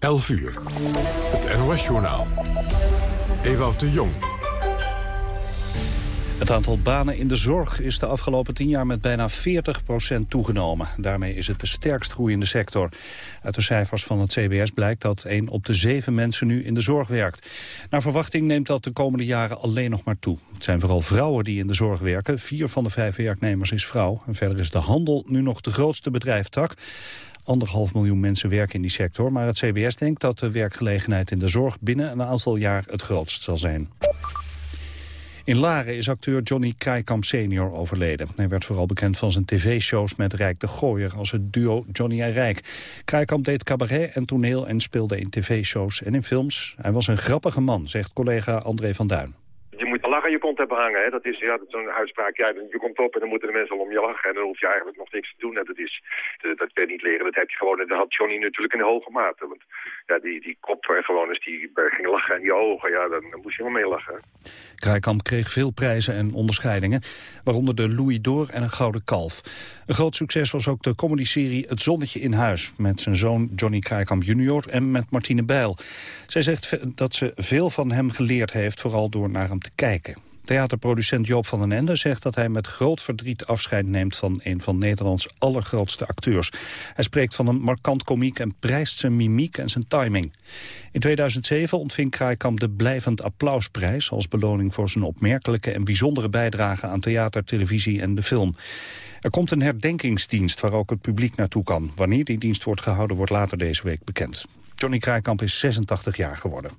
11 uur. Het NOS-journaal. Ewout de Jong. Het aantal banen in de zorg is de afgelopen tien jaar met bijna 40% toegenomen. Daarmee is het de sterkst groeiende sector. Uit de cijfers van het CBS blijkt dat 1 op de 7 mensen nu in de zorg werkt. Naar verwachting neemt dat de komende jaren alleen nog maar toe. Het zijn vooral vrouwen die in de zorg werken. Vier van de vijf werknemers is vrouw. En verder is de handel nu nog de grootste bedrijftak. Anderhalf miljoen mensen werken in die sector, maar het CBS denkt dat de werkgelegenheid in de zorg binnen een aantal jaar het grootst zal zijn. In Laren is acteur Johnny Krijkamp senior overleden. Hij werd vooral bekend van zijn tv-shows met Rijk de Gooier als het duo Johnny en Rijk. Krijkamp deed cabaret en toneel en speelde in tv-shows en in films. Hij was een grappige man, zegt collega André van Duin aan je kont hebben hangen. Hè. Dat is ja, zo'n uitspraak. Ja, je komt op en dan moeten de mensen al om je lachen. En dan hoef je eigenlijk nog niks te doen. En dat, is, dat kan niet leren. Dat heb je gewoon. En dat had Johnny natuurlijk in hoge mate. Want ja, die, die kop gewoon eens die ging lachen. En die ogen, ja, dan, moest je wel mee lachen. Kraaikamp kreeg veel prijzen en onderscheidingen. Waaronder de Louis d'Or en een Gouden Kalf. Een groot succes was ook de comedyserie Het Zonnetje in Huis. Met zijn zoon Johnny Kraaikamp junior en met Martine Bijl. Zij zegt dat ze veel van hem geleerd heeft. Vooral door naar hem te kijken. Theaterproducent Joop van den Ende zegt dat hij met groot verdriet afscheid neemt van een van Nederlands allergrootste acteurs. Hij spreekt van een markant komiek en prijst zijn mimiek en zijn timing. In 2007 ontving Kraaikamp de Blijvend Applausprijs als beloning voor zijn opmerkelijke en bijzondere bijdrage aan theater, televisie en de film. Er komt een herdenkingsdienst waar ook het publiek naartoe kan. Wanneer die dienst wordt gehouden wordt later deze week bekend. Johnny Kraaikamp is 86 jaar geworden.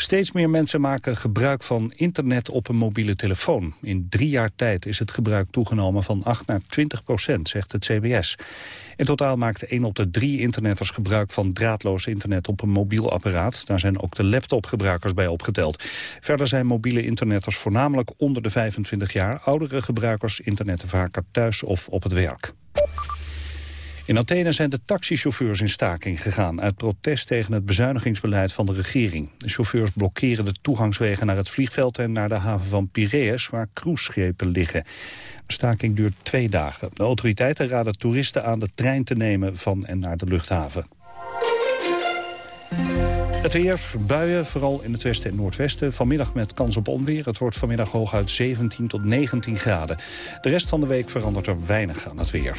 Steeds meer mensen maken gebruik van internet op een mobiele telefoon. In drie jaar tijd is het gebruik toegenomen van 8 naar 20 procent, zegt het CBS. In totaal maakt 1 op de drie internetters gebruik van draadloos internet op een mobiel apparaat. Daar zijn ook de laptopgebruikers bij opgeteld. Verder zijn mobiele internetters voornamelijk onder de 25 jaar. Oudere gebruikers internetten vaker thuis of op het werk. In Athene zijn de taxichauffeurs in staking gegaan... uit protest tegen het bezuinigingsbeleid van de regering. De chauffeurs blokkeren de toegangswegen naar het vliegveld... en naar de haven van Piraeus, waar cruiseschepen liggen. De staking duurt twee dagen. De autoriteiten raden toeristen aan de trein te nemen van en naar de luchthaven. Het weer, buien, vooral in het westen en noordwesten. Vanmiddag met kans op onweer. Het wordt vanmiddag hooguit 17 tot 19 graden. De rest van de week verandert er weinig aan het weer.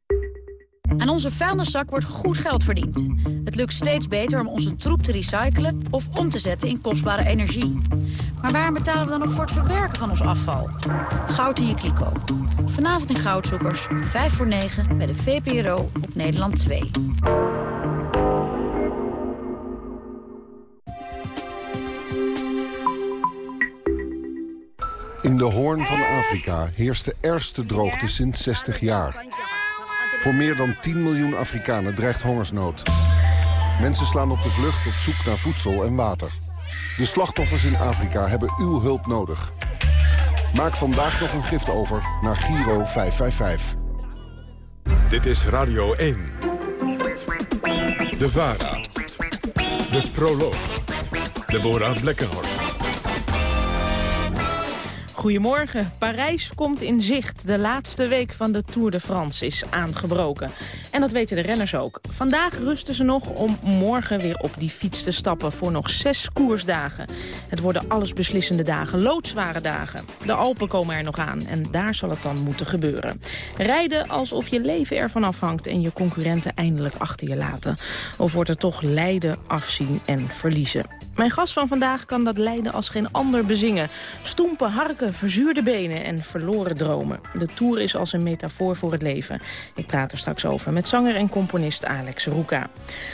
Aan onze vuilniszak wordt goed geld verdiend. Het lukt steeds beter om onze troep te recyclen of om te zetten in kostbare energie. Maar waarom betalen we dan nog voor het verwerken van ons afval? Goud in je kliko. Vanavond in Goudzoekers, 5 voor 9, bij de VPRO op Nederland 2. In de Hoorn van Afrika heerst de ergste droogte sinds 60 jaar. Voor meer dan 10 miljoen Afrikanen dreigt hongersnood. Mensen slaan op de vlucht op zoek naar voedsel en water. De slachtoffers in Afrika hebben uw hulp nodig. Maak vandaag nog een gift over naar Giro 555. Dit is Radio 1. De VARA. De Proloog. Deborah Blekkenhorst. Goedemorgen. Parijs komt in zicht. De laatste week van de Tour de France is aangebroken. En dat weten de renners ook. Vandaag rusten ze nog om morgen weer op die fiets te stappen... voor nog zes koersdagen. Het worden allesbeslissende dagen, loodzware dagen. De Alpen komen er nog aan en daar zal het dan moeten gebeuren. Rijden alsof je leven ervan afhangt... en je concurrenten eindelijk achter je laten. Of wordt er toch lijden, afzien en verliezen? Mijn gast van vandaag kan dat lijden als geen ander bezingen. Stoempen, harken, verzuurde benen en verloren dromen. De Tour is als een metafoor voor het leven. Ik praat er straks over met zanger en componist Alex Roeka.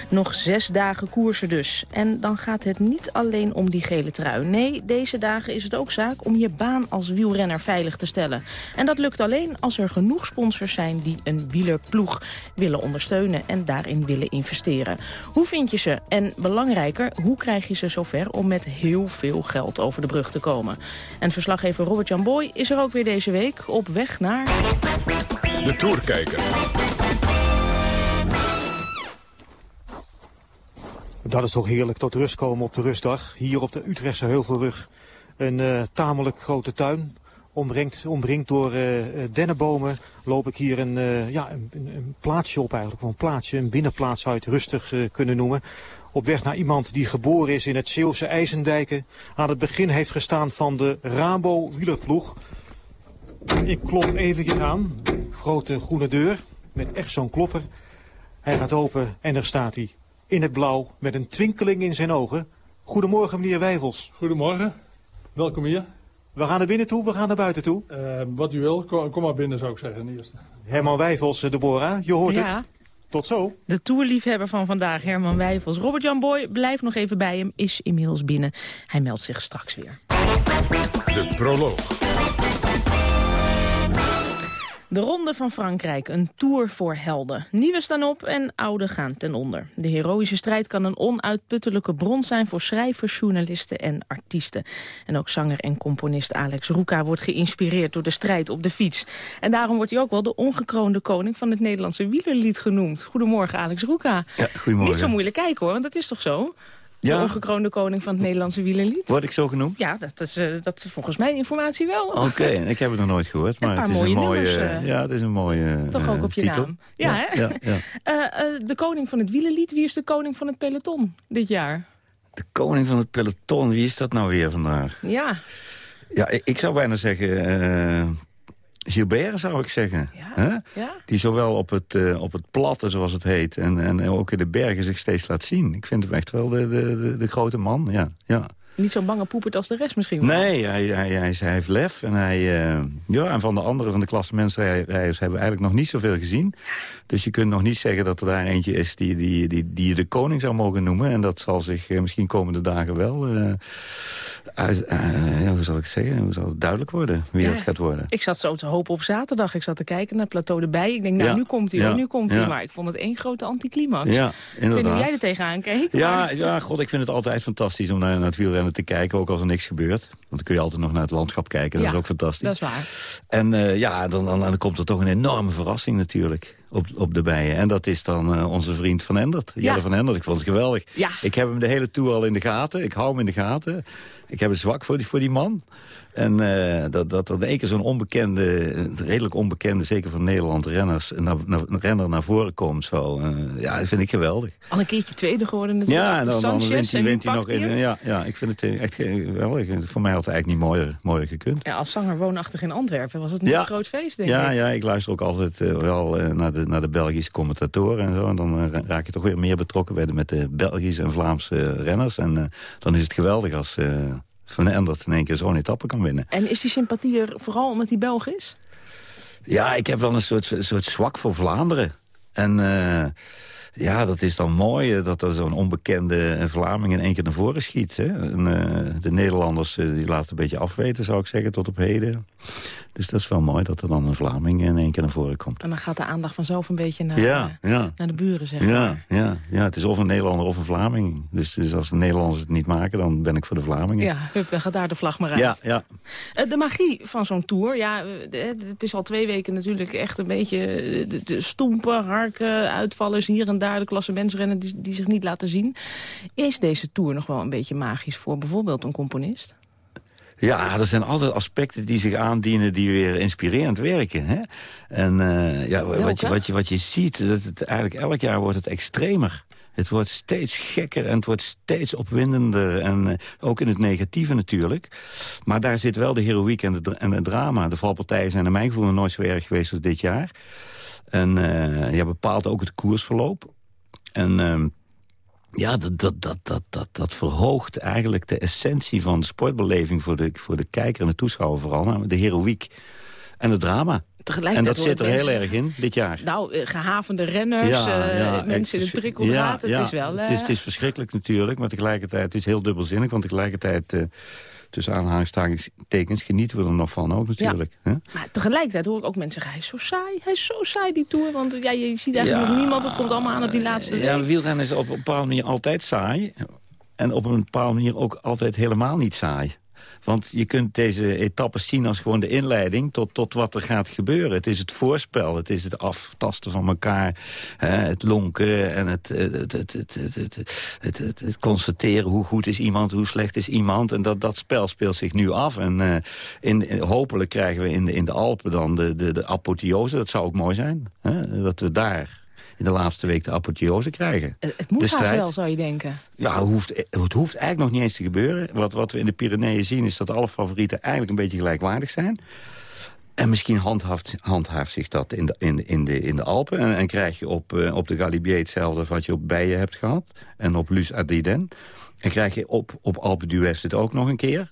Nog zes dagen koersen dus. En dan gaat het niet alleen om die gele trui. Nee, deze dagen is het ook zaak om je baan als wielrenner veilig te stellen. En dat lukt alleen als er genoeg sponsors zijn die een wielerploeg willen ondersteunen en daarin willen investeren. Hoe vind je ze? En belangrijker, hoe krijg je ze zover om met heel veel geld over de brug te komen? En verslaggever Robert-Jan Boy is er ook weer deze week op weg naar... De Tourkijker. Dat is toch heerlijk, tot rust komen op de rustdag. Hier op de Utrechtse Heuvelrug. Een uh, tamelijk grote tuin. Omringd, omringd door uh, dennenbomen loop ik hier een, uh, ja, een, een, plaatsje op eigenlijk. Een plaatsje, een binnenplaats zou het rustig kunnen noemen. Op weg naar iemand die geboren is in het Zeeuwse IJzendijken. Aan het begin heeft gestaan van de Rabo wielerploeg. Ik klop even aan. Grote groene deur met echt zo'n klopper. Hij gaat open en er staat hij. In het blauw met een twinkeling in zijn ogen. Goedemorgen meneer Wijvels. Goedemorgen. Welkom hier. We gaan naar binnen toe, we gaan naar buiten toe. Uh, wat u wil, kom, kom, maar binnen zou ik zeggen eerst. Herman Wijvels, Deborah, je hoort ja. het. Tot zo. De toerliefhebber van vandaag, Herman Wijvels. Robert-Jan Boy blijft nog even bij hem, is inmiddels binnen. Hij meldt zich straks weer. De proloog. De Ronde van Frankrijk, een tour voor helden. Nieuwe staan op en oude gaan ten onder. De heroïsche strijd kan een onuitputtelijke bron zijn voor schrijvers, journalisten en artiesten. En ook zanger en componist Alex Roeka wordt geïnspireerd door de strijd op de fiets. En daarom wordt hij ook wel de ongekroonde koning van het Nederlandse wielerlied genoemd. Goedemorgen Alex Roeka. Ja, goedemorgen. Niet zo moeilijk kijken hoor, want dat is toch zo? De Ja. ongekroonde koning van het Nederlandse wielerlied. Word ik zo genoemd? Ja, dat is, eh, dat is volgens mijn informatie wel. Oké, ik heb het nog nooit gehoord. Maar het is mooie een mooie, nummers, eh. ja, het is een mooie Toch eh, ook op je titel. naam. Ja, hè? ja, ja. Eh, eh, de koning van het wielerlied, wie is de koning van het peloton dit jaar? De koning van het peloton, wie is dat nou weer vandaag? Ja, Ja, ik, ik zou bijna zeggen... Gilbert zou ik zeggen. Ja. Die zowel op het, eh, op het platte, zoals het heet... En, en ook in de bergen zich steeds laat zien. Ik vind hem echt wel de, de, de, de grote man, ja. ja. Niet zo'n bange poepert als de rest misschien wel. Nee, hij, hij, hij, hij heeft lef. En, hij, eh, ja, en van de andere, van de klassementsrijders... hebben we eigenlijk nog niet zoveel gezien. Dus je kunt nog niet zeggen dat er daar eentje is... die, die, die, die je de koning zou mogen noemen. En dat zal zich eh, misschien komende dagen wel... eh, uit, hoe zal ik zeggen? Hoe zal het duidelijk worden wie Ja. dat gaat worden? Ik zat zo te hopen op zaterdag. Ik zat te kijken naar Plateau erbij. Ik denk, nou, Ja, nu komt hij, ja, nu komt hij. Maar ik vond het één grote anticlimax. Ja, Ik weet niet hoe inderdaad. jij er tegenaan keek. Ja, maar- ja, god, ik vind het altijd fantastisch om naar, naar het wielrennen te kijken. Ook als er niks gebeurt. Want dan kun je altijd nog naar het landschap kijken. Dat Ja, is ook fantastisch. dat is waar. En eh, ja, dan, dan, dan komt er toch een enorme verrassing natuurlijk op, op de bijen. En dat is dan eh, onze vriend Van Endert. Jelle Ja. Van Endert, ik vond het geweldig. Ja. Ik heb hem de hele tour al in de gaten. Ik hou hem in de gaten. Ik heb een zwak voor die, voor die man. En eh, dat, dat er één keer zo'n onbekende, een redelijk onbekende, zeker van Nederland, renners, naar, naar, een renner naar voren komt. Zo. eh, ja, dat vind ik geweldig. Al een keertje tweede geworden natuurlijk. Ja, en dan, dan wint hij, wint hij nog in. Ja, ja, ik vind het eh, echt geweldig. Voor mij had het eigenlijk niet mooier, mooier gekund. Ja, als zanger woonachtig in Antwerpen was het een Ja. groot feest, denk Ja, ik. ja, ik luister ook altijd eh, wel eh, naar, de, naar de Belgische commentatoren en zo. En dan eh, raak je toch weer meer betrokken bij de, met de Belgische en Vlaamse renners. En eh, dan is het geweldig als eh Van Endert in één keer zo'n etappe kan winnen. En is die sympathie er vooral omdat hij Belg is? Ja, ik heb wel een soort, soort zwak voor Vlaanderen. En ja, dat is dan mooi dat er zo'n onbekende Vlaming in één keer naar voren schiet. Hè? En, de Nederlanders die laten een beetje afweten, zou ik zeggen, tot op heden. Dus dat is wel mooi dat er dan een Vlaming in één keer naar voren komt. En dan gaat de aandacht vanzelf een beetje naar, Ja, eh, ja. naar de buren, zeg Ja, maar. ja, ja, het is of een Nederlander of een Vlaming. Dus, dus als de Nederlanders het niet maken, dan ben ik voor de Vlamingen. Ja, hup, dan gaat daar de vlag maar uit. ja, ja. Eh, De magie van zo'n tour, ja, eh, het is al twee weken natuurlijk echt een beetje de, de stoempen, harken, uitvallers hier en daar, de klassementsrennen die, die zich niet laten zien. Is deze tour nog wel een beetje magisch voor bijvoorbeeld een componist? Ja, er zijn altijd aspecten die zich aandienen die weer inspirerend werken. Hè? En eh, ja, wat, je, wat, je, wat je ziet, dat het, eigenlijk elk jaar wordt het extremer. Het wordt steeds gekker en het wordt steeds opwindender. En eh, ook in het negatieve natuurlijk. Maar daar zit wel de heroïek en, de, en het drama. De valpartijen zijn naar mijn gevoel nog nooit zo erg geweest als dit jaar. En eh ja, bepaalt ook het koersverloop. En... ja, dat, dat, dat, dat, dat, dat verhoogt eigenlijk de essentie van de sportbeleving... voor de, voor de kijker en de toeschouwer vooral. Namelijk de heroïek en het drama. En dat zit er heel erg in, dit jaar. Nou, eh, gehavende renners, ja, uh, ja, mensen in het prikkeldraad. Ja, het is wel... Uh... Het, is, het is verschrikkelijk natuurlijk, maar tegelijkertijd... het is heel dubbelzinnig, want tegelijkertijd... Uh, tussen aanhalingstekens genieten we er nog van ook natuurlijk. Ja. Maar tegelijkertijd hoor ik ook mensen zeggen... hij is zo saai, hij is zo saai die Tour. Want ja, je ziet eigenlijk nog niemand, het komt allemaal aan op die laatste Ja, wielrennen is op een bepaalde manier altijd saai. En op een bepaalde manier ook altijd helemaal niet saai. Want je kunt deze etappes zien als gewoon de inleiding tot, tot wat er gaat gebeuren. Het is het voorspel, het is het aftasten van elkaar, hè, het lonken en het, het, het, het, het, constateren hoe goed is iemand, hoe slecht is iemand. En dat, dat spel speelt zich nu af. En uh, in, hopelijk krijgen we in de, in de Alpen dan de, de, de apotheose. Dat zou ook mooi zijn, hè, dat we daar in de laatste week de apotheose krijgen. Het moet haast wel, zou je denken. Ja, het hoeft, het hoeft eigenlijk nog niet eens te gebeuren. Wat, wat we in de Pyreneeën zien is dat alle favorieten eigenlijk een beetje gelijkwaardig zijn. En misschien handhaaft, handhaaft zich dat in de, in, in de, in de Alpen. En, en krijg je op, uh, op de Galibier hetzelfde wat je op Bijen hebt gehad. En op Luz Ardiden. En krijg je op, op Alpe d'Huez het ook nog een keer.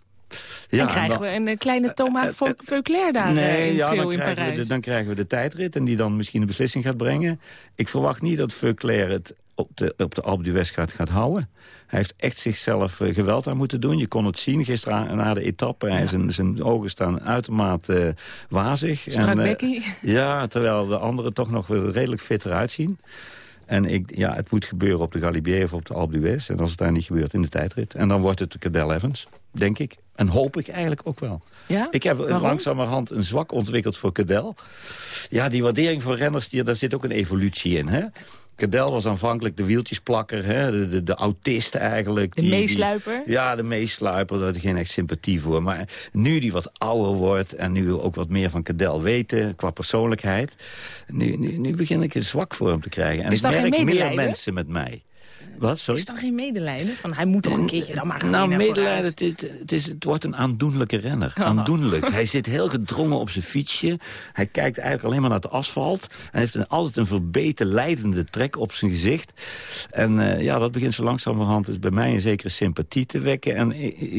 Ja, en krijgen we een kleine Thomas uh, uh, Veuclair daar nee, in, ja, dan in Parijs. We de, dan krijgen we de tijdrit en die dan misschien een beslissing gaat brengen. Ik verwacht niet dat Veuclair het op de, op de Alpe d'Huez gaat, gaat houden. Hij heeft echt zichzelf uh, geweld aan moeten doen. Je kon het zien gisteren na de etappe. Ja. Zijn, zijn ogen staan uitermate uh, wazig. Strak en, uh, Ja, terwijl de anderen toch nog redelijk fit eruit zien. En ik, ja, het moet gebeuren op de Galibier of op de Alpe d'Huez. En als het daar niet gebeurt, in de tijdrit. En dan wordt het de Cadel Evans, denk ik. En hoop ik eigenlijk ook wel. Ja? Ik heb Waarom? langzamerhand een zwak ontwikkeld voor Cadel. Ja, die waardering voor renners, die, daar zit ook een evolutie in. Hè? Cadel was aanvankelijk de wieltjesplakker, hè? De, de, de autist eigenlijk. De die, meesluiper? Die, ja, de meesluiper, daar had ik geen echt sympathie voor. Maar nu die wat ouder wordt en nu ook wat meer van Cadel weten qua persoonlijkheid... nu, nu, nu begin ik een zwak voor hem te krijgen. En Is ik merk meer mensen met mij. Wat, sorry? Is dan geen medelijden? Van hij moet toch een keertje dan maar gaan Nou, medelijden, het, is, het, is, het wordt een aandoenlijke renner. Oh. Aandoenlijk. hij zit heel gedrongen op zijn fietsje. Hij kijkt eigenlijk alleen maar naar het asfalt. Hij heeft een, altijd een verbeten, leidende trek op zijn gezicht. En uh, ja, dat begint zo langzamerhand dus bij mij een zekere sympathie te wekken. En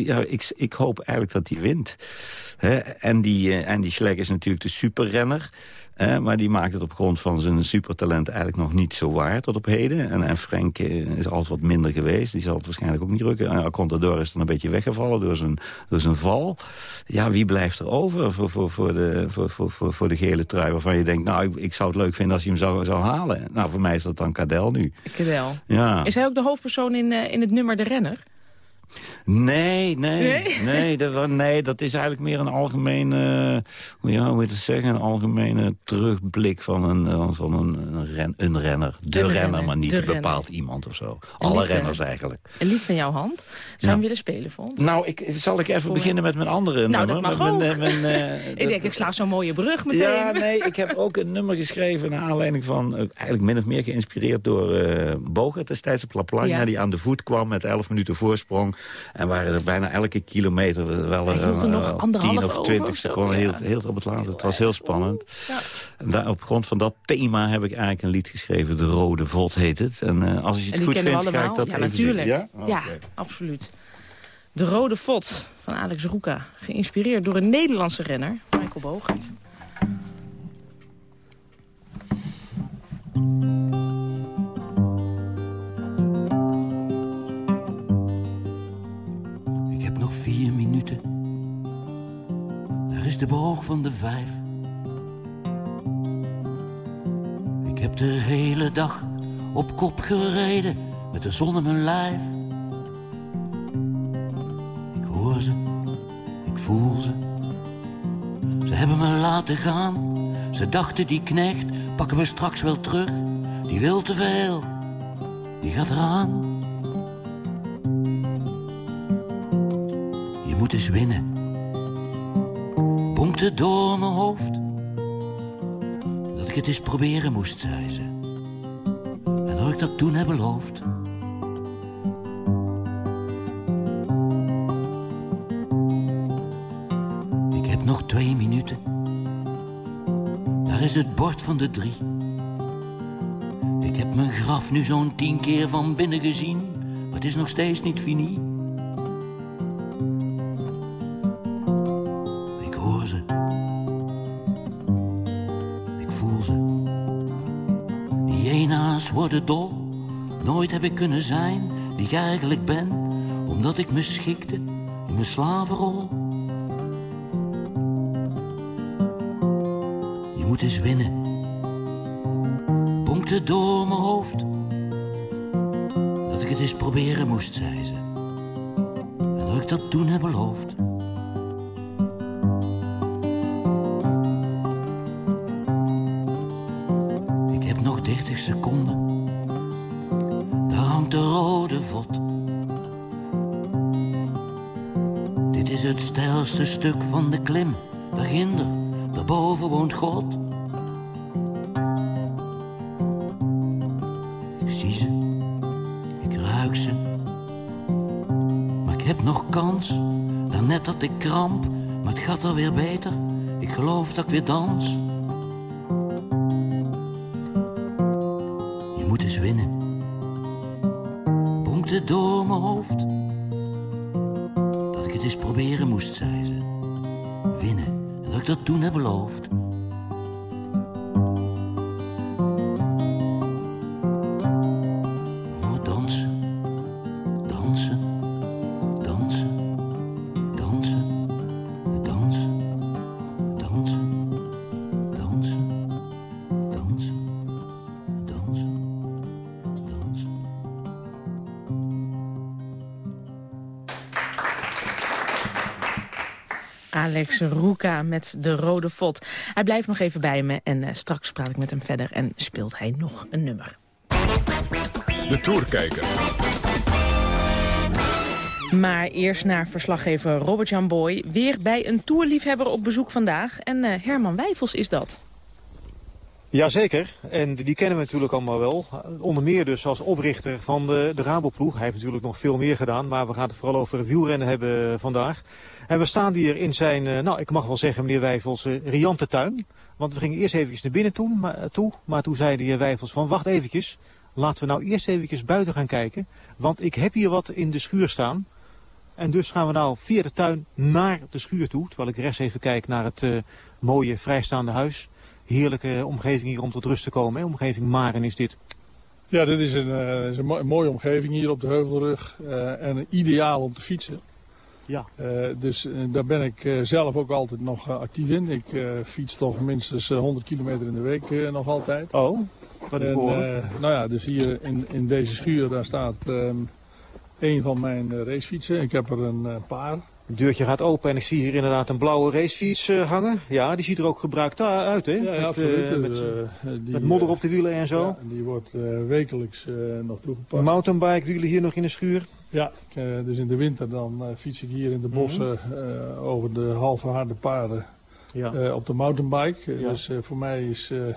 ja, ik, ik hoop eigenlijk dat hij wint. He? En die, uh, en die Schleck is natuurlijk de superrenner. Eh, maar die maakt het op grond van zijn supertalent eigenlijk nog niet zo waar tot op heden. En, en Frank uh, is altijd wat minder geweest. Die zal het waarschijnlijk ook niet drukken. En Contador is dan een beetje weggevallen door zijn, door zijn val. Ja, wie blijft er over voor, voor, voor, de, voor, voor, voor, voor de gele trui? Waarvan je denkt, nou, ik, ik, zou het leuk vinden als hij hem zou, zou halen. Nou, voor mij is dat dan Cadel nu. Cadel. Ja. Is hij ook de hoofdpersoon in, uh, in het nummer De Renner? Nee, nee, nee, nee, dat, nee, dat is eigenlijk meer een algemene, uh, ja, hoe moet je het zeggen, een algemene terugblik van een, van een, een, ren, een renner. De, renner, renner, maar niet een bepaald iemand of zo. Alle renners eigenlijk. Een lied van jouw hand. Zou je willen spelen ons? Nou, ik, zal ik even voor beginnen met mijn andere nou, nummer? Dat mag. Mijn, mijn, uh, ik denk, ik sla zo'n mooie brug meteen. Ja, nee, ik heb ook een nummer geschreven naar aanleiding van, uh, eigenlijk min of meer geïnspireerd door uh, Bogert destijds op La Plana, ja. die aan de voet kwam met 11 minuten voorsprong. En waren er bijna elke kilometer wel er nog uh, 10 of 20 seconden. Heel, heel op het laatste. Het was heel spannend. Ja. En daar, op grond van dat thema heb ik eigenlijk een lied geschreven. De Rode Vod heet het. En uh, als je het goed vindt, ga ik dat ja, even natuurlijk. Ja? Okay. ja, absoluut. De Rode Vod van Alex Roeka. Geïnspireerd door een Nederlandse renner, Michael Bogert. De boog van de vijf. Ik heb de hele dag op kop gereden met de zon in mijn lijf. Ik hoor ze, ik voel ze. Ze hebben me laten gaan. Ze dachten die knecht pakken we straks wel terug. Die wil te veel, die gaat eraan. Je moet eens winnen. Bonkte door mijn hoofd. Dat ik het eens proberen moest, zei ze. En dat ik dat toen heb beloofd. Ik heb nog twee minuten. Daar is het bord van de drie. Ik heb mijn graf nu zo'n tien keer van binnen gezien. het is nog steeds niet fini. Dol. Nooit heb ik kunnen zijn wie ik eigenlijk ben. Omdat ik me schikte in mijn slavenrol. Je moet eens winnen. Bonkte door mijn hoofd. Dat ik het eens proberen moest, zei ze. En dat ik dat toen heb beloofd. Ik heb nog 30 seconden. Dit is het stijlste stuk van de klim. Daarginder, daarboven woont God. Ik zie ze, ik ruik ze. Maar ik heb nog kans. Daarnet had ik kramp, maar het gaat alweer beter. Ik geloof dat ik weer dans. Met de rode vod. Hij blijft nog even bij me en eh, straks praat ik met hem verder... en speelt hij nog een nummer. De Tourkijker. Maar eerst naar verslaggever Robert-Jan Boy. Weer bij een toerliefhebber op bezoek vandaag. En eh, Herman Wijfels is dat. Jazeker, en die kennen we natuurlijk allemaal wel. Onder meer dus als oprichter van de, de Raboploeg. Hij heeft natuurlijk nog veel meer gedaan, maar we gaan het vooral over wielrennen hebben vandaag. En we staan hier in zijn, eh, nou ik mag wel zeggen meneer Wijfels, eh, riante tuin. Want we gingen eerst eventjes naar binnen toe maar, toe, maar toen zei de heer Wijfels van wacht eventjes. Laten we nou eerst eventjes buiten gaan kijken. Want ik heb hier wat in de schuur staan. En dus gaan we nou via de tuin naar de schuur toe. Terwijl ik rechts even kijk naar het eh, mooie vrijstaande huis. Heerlijke omgeving hier om tot rust te komen. Hè? Omgeving Maren is dit. Ja, dit is een, eh, is een, mo- een mooie omgeving hier op de Heuvelrug. eh, en ideaal om te fietsen. Ja. Eh, dus daar ben ik zelf ook altijd nog actief in. Ik fiets toch minstens eh, 100 kilometer in de week nog altijd. Oh, En, nou ja, dus hier in, in deze schuur daar staat ehm, een van mijn racefietsen. Ik heb er een paar. Het deurtje gaat open en ik zie hier inderdaad een blauwe racefiets eh, hangen. Ja, die ziet er ook gebruikt uit, hè? Ja, ja, met, absoluut. eh, Dus, met, eh, die, met modder eh, op de wielen en zo. Ja, die wordt eh, wekelijks eh, nog toegepast. Mountainbike wielen hier nog in de schuur. Ja, eh, dus in de winter dan eh, fiets ik hier in de bossen eh, over de half verharde paden Ja. eh, op de mountainbike. Eh. Dus eh, voor mij is eh, eh,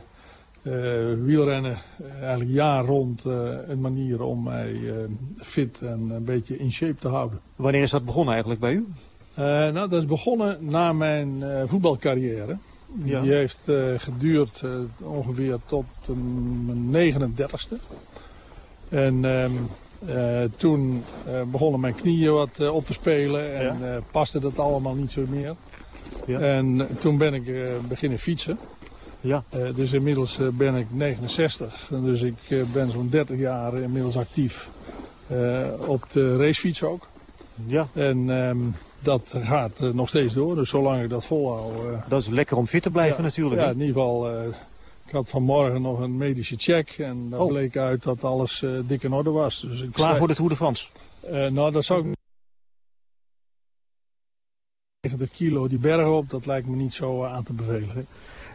wielrennen eh, eigenlijk jaar rond eh, een manier om mij eh, fit en een beetje in shape te houden. Wanneer is dat begonnen eigenlijk bij u? Eh, nou, dat is begonnen na mijn eh, voetbalcarrière. Ja. Die heeft eh, geduurd eh, ongeveer tot eh, mijn 39ste. En ehm, eh, toen eh, begonnen mijn knieën wat eh, op te spelen en Ja. eh, paste dat allemaal niet zo meer. Ja. En toen ben ik eh, beginnen fietsen. Ja. Eh, dus inmiddels eh, ben ik 69. En Dus ik eh, ben zo'n 30 jaar inmiddels actief op de racefiets ook. Ja, En ehm, dat gaat nog steeds door. Dus zolang ik dat volhoud. eh, dat is lekker om fit te blijven natuurlijk. ja, in ieder geval. ik had vanmorgen nog een medische check. En daar Oh. bleek uit dat alles dik in orde was. Dus Klaar zei- voor de Tour de France. nou, dat zou ik... 90 kilo die bergen op, dat lijkt me niet zo aan te bevelen.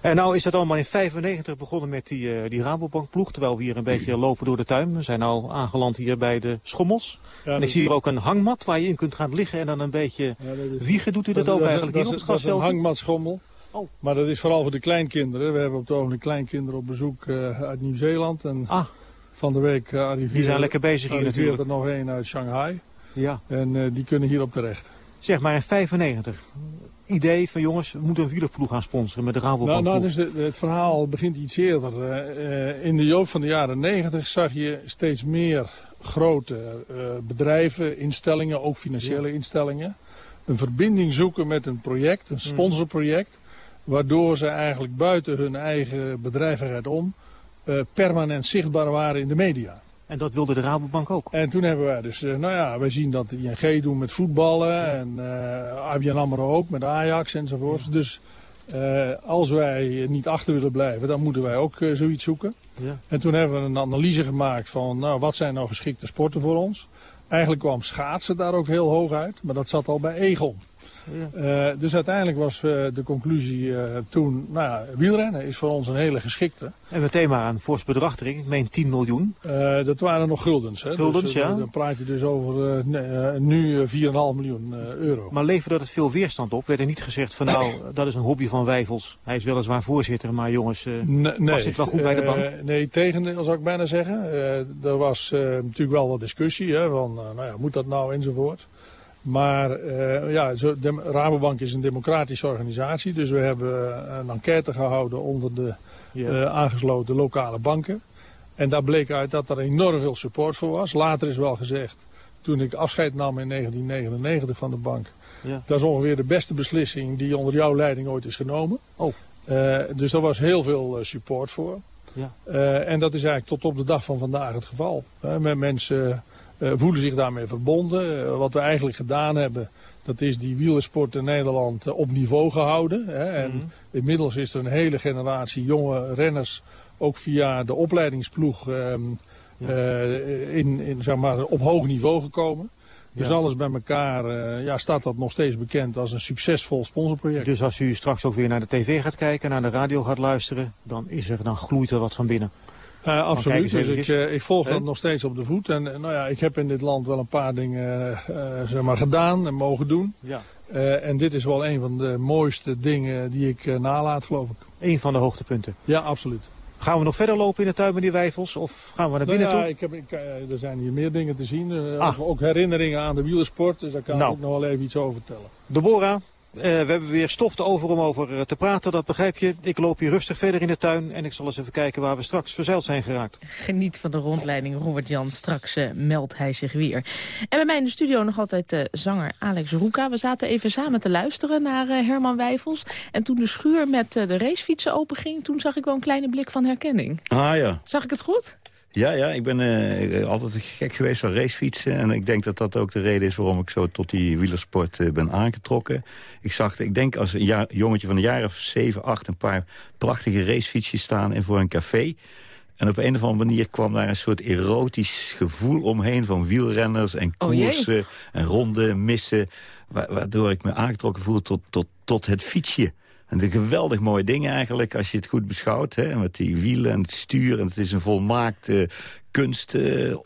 En nou is dat allemaal in 95 begonnen met die, eh, die Rabobank ploeg. Terwijl we hier een beetje lopen door de tuin. We zijn nou aangeland hier bij de schommels. Ja, en ik zie hier ook een hangmat waar je in kunt gaan liggen en dan een beetje ja, dat is- wiegen. Doet u dat, ook is- eigenlijk dat hier is- op het Dat is een hangmatschommel. Oh. Maar dat is vooral voor de kleinkinderen. We hebben op het ogenblik kleinkinderen op bezoek eh, uit Nieuw-Zeeland. En Ah, van de week uh, arriveert, die zijn lekker bezig hier natuurlijk. er nog een uit Shanghai. Ja. En die kunnen hierop terecht. Zeg maar in 95. Idee van jongens, we moeten een wielerploeg gaan sponsoren met de Rabobank Nou, nou dus de- het verhaal begint iets eerder. Eh, eh, in de loop van de jaren 90 zag je steeds meer grote uh, bedrijven, instellingen, ook financiële instellingen, een verbinding zoeken met een project, een sponsorproject, waardoor ze eigenlijk buiten hun eigen bedrijvigheid om uh, permanent zichtbaar waren in de media. En dat wilde de Rabobank ook. En toen hebben wij dus, nou ja, wij zien dat de ING doen met voetballen en uh, ABN AMRO ook met Ajax enzovoorts. Dus uh, als wij niet achter willen blijven, dan moeten wij ook uh, zoiets zoeken. Ja. En toen hebben we een analyse gemaakt van, nou, wat zijn nou geschikte sporten voor ons? Eigenlijk kwam schaatsen daar ook heel hoog uit, maar dat zat al bij Egon. Ja. Uh, dus uiteindelijk was uh, de conclusie uh, toen, nou ja, wielrennen is voor ons een hele geschikte. En meteen maar een fors bedrag erin, ik meen 10 miljoen. dat waren nog guldens. Hè? Guldens, dus, ja. Dan praat je dus over nu 4,5 miljoen euro. Maar leverde dat veel weerstand op? Werd er niet gezegd van nou, dat is een hobby van Wijfels. Hij is weliswaar voorzitter, maar jongens, nee, past dit wel goed bij de bank? nee, tegendeel zou ik bijna zeggen. er was natuurlijk wel wat discussie, hè, van nou ja, moet dat nou enzovoort. Maar uh, ja, zo, de, Rabobank is een democratische organisatie. Dus we hebben een enquête gehouden onder de uh, aangesloten lokale banken. En daar bleek uit dat er enorm veel support voor was. Later is wel gezegd, toen ik afscheid nam in 1999 van de bank... Dat is ongeveer de beste beslissing die onder jouw leiding ooit is genomen. Oh. Uh, dus daar was heel veel support voor. Ja. en dat is eigenlijk tot op de dag van vandaag het geval. met mensen... Uh, voelen zich daarmee verbonden. Uh, wat we eigenlijk gedaan hebben, dat is die wielersport in Nederland uh, op niveau gehouden. Hè. En Mhm. mm -hmm. inmiddels is er een hele generatie jonge renners, ook via de opleidingsploeg, ehm, ja. in, in, zeg maar, op hoog niveau gekomen. Dus alles bij elkaar eh, ja, staat dat nog steeds bekend als een succesvol sponsorproject. Dus als u straks ook weer naar de tv gaat kijken, naar de radio gaat luisteren, dan, is er, dan gloeit er wat van binnen. Uh, kijk absoluut, dus ik, uh, ik volg dat nog steeds op de voet. En uh, nou ja, ik heb in dit land wel een paar dingen zeg maar gedaan en mogen doen. Ja. En dit is wel een van de mooiste dingen die ik nalaat, geloof ik. Eén van de hoogtepunten. Ja, absoluut. Gaan we nog verder lopen in de tuin, meneer Wijfels? Of gaan we naar Nou binnen ja, toe? ik heb, ik, er zijn hier meer dingen te zien. Ah. Ook herinneringen aan de wielersport, dus daar kan Nou. ik ook nog wel even iets over vertellen. Deborah, eh, we hebben weer stof te over om over eh, te praten, dat begrijp je. Ik loop hier rustig verder in de tuin en ik zal eens even kijken waar we straks verzeild zijn geraakt. Geniet van de rondleiding, Robert Jan. Straks eh, meldt hij zich weer. En bij mij in de studio nog altijd eh, zanger Alex Roeka. We zaten even samen te luisteren naar Herman Wijfels. En toen de schuur met de racefietsen openging... toen zag ik wel een kleine blik van herkenning. Ah ja. Zag ik het goed? Ja, ja, ik ben eh, altijd gek geweest van racefietsen. En ik denk dat dat ook de reden is waarom ik zo tot die wielersport eh, ben aangetrokken. Ik zag, ik denk als een jaar, jongetje van een jaar of zeven, acht... een paar prachtige racefietsjes staan en voor een café. En op een of andere manier kwam daar een soort erotisch gevoel omheen... van wielrenners en Oh, koersen en ronden, missen... wa- waardoor ik me aangetrokken voelde tot, tot, tot het fietsje. En een geweldig mooie ding eigenlijk, als je het goed beschouwt. Hè, met die wielen en het stuur. En het is een volmaakt eh,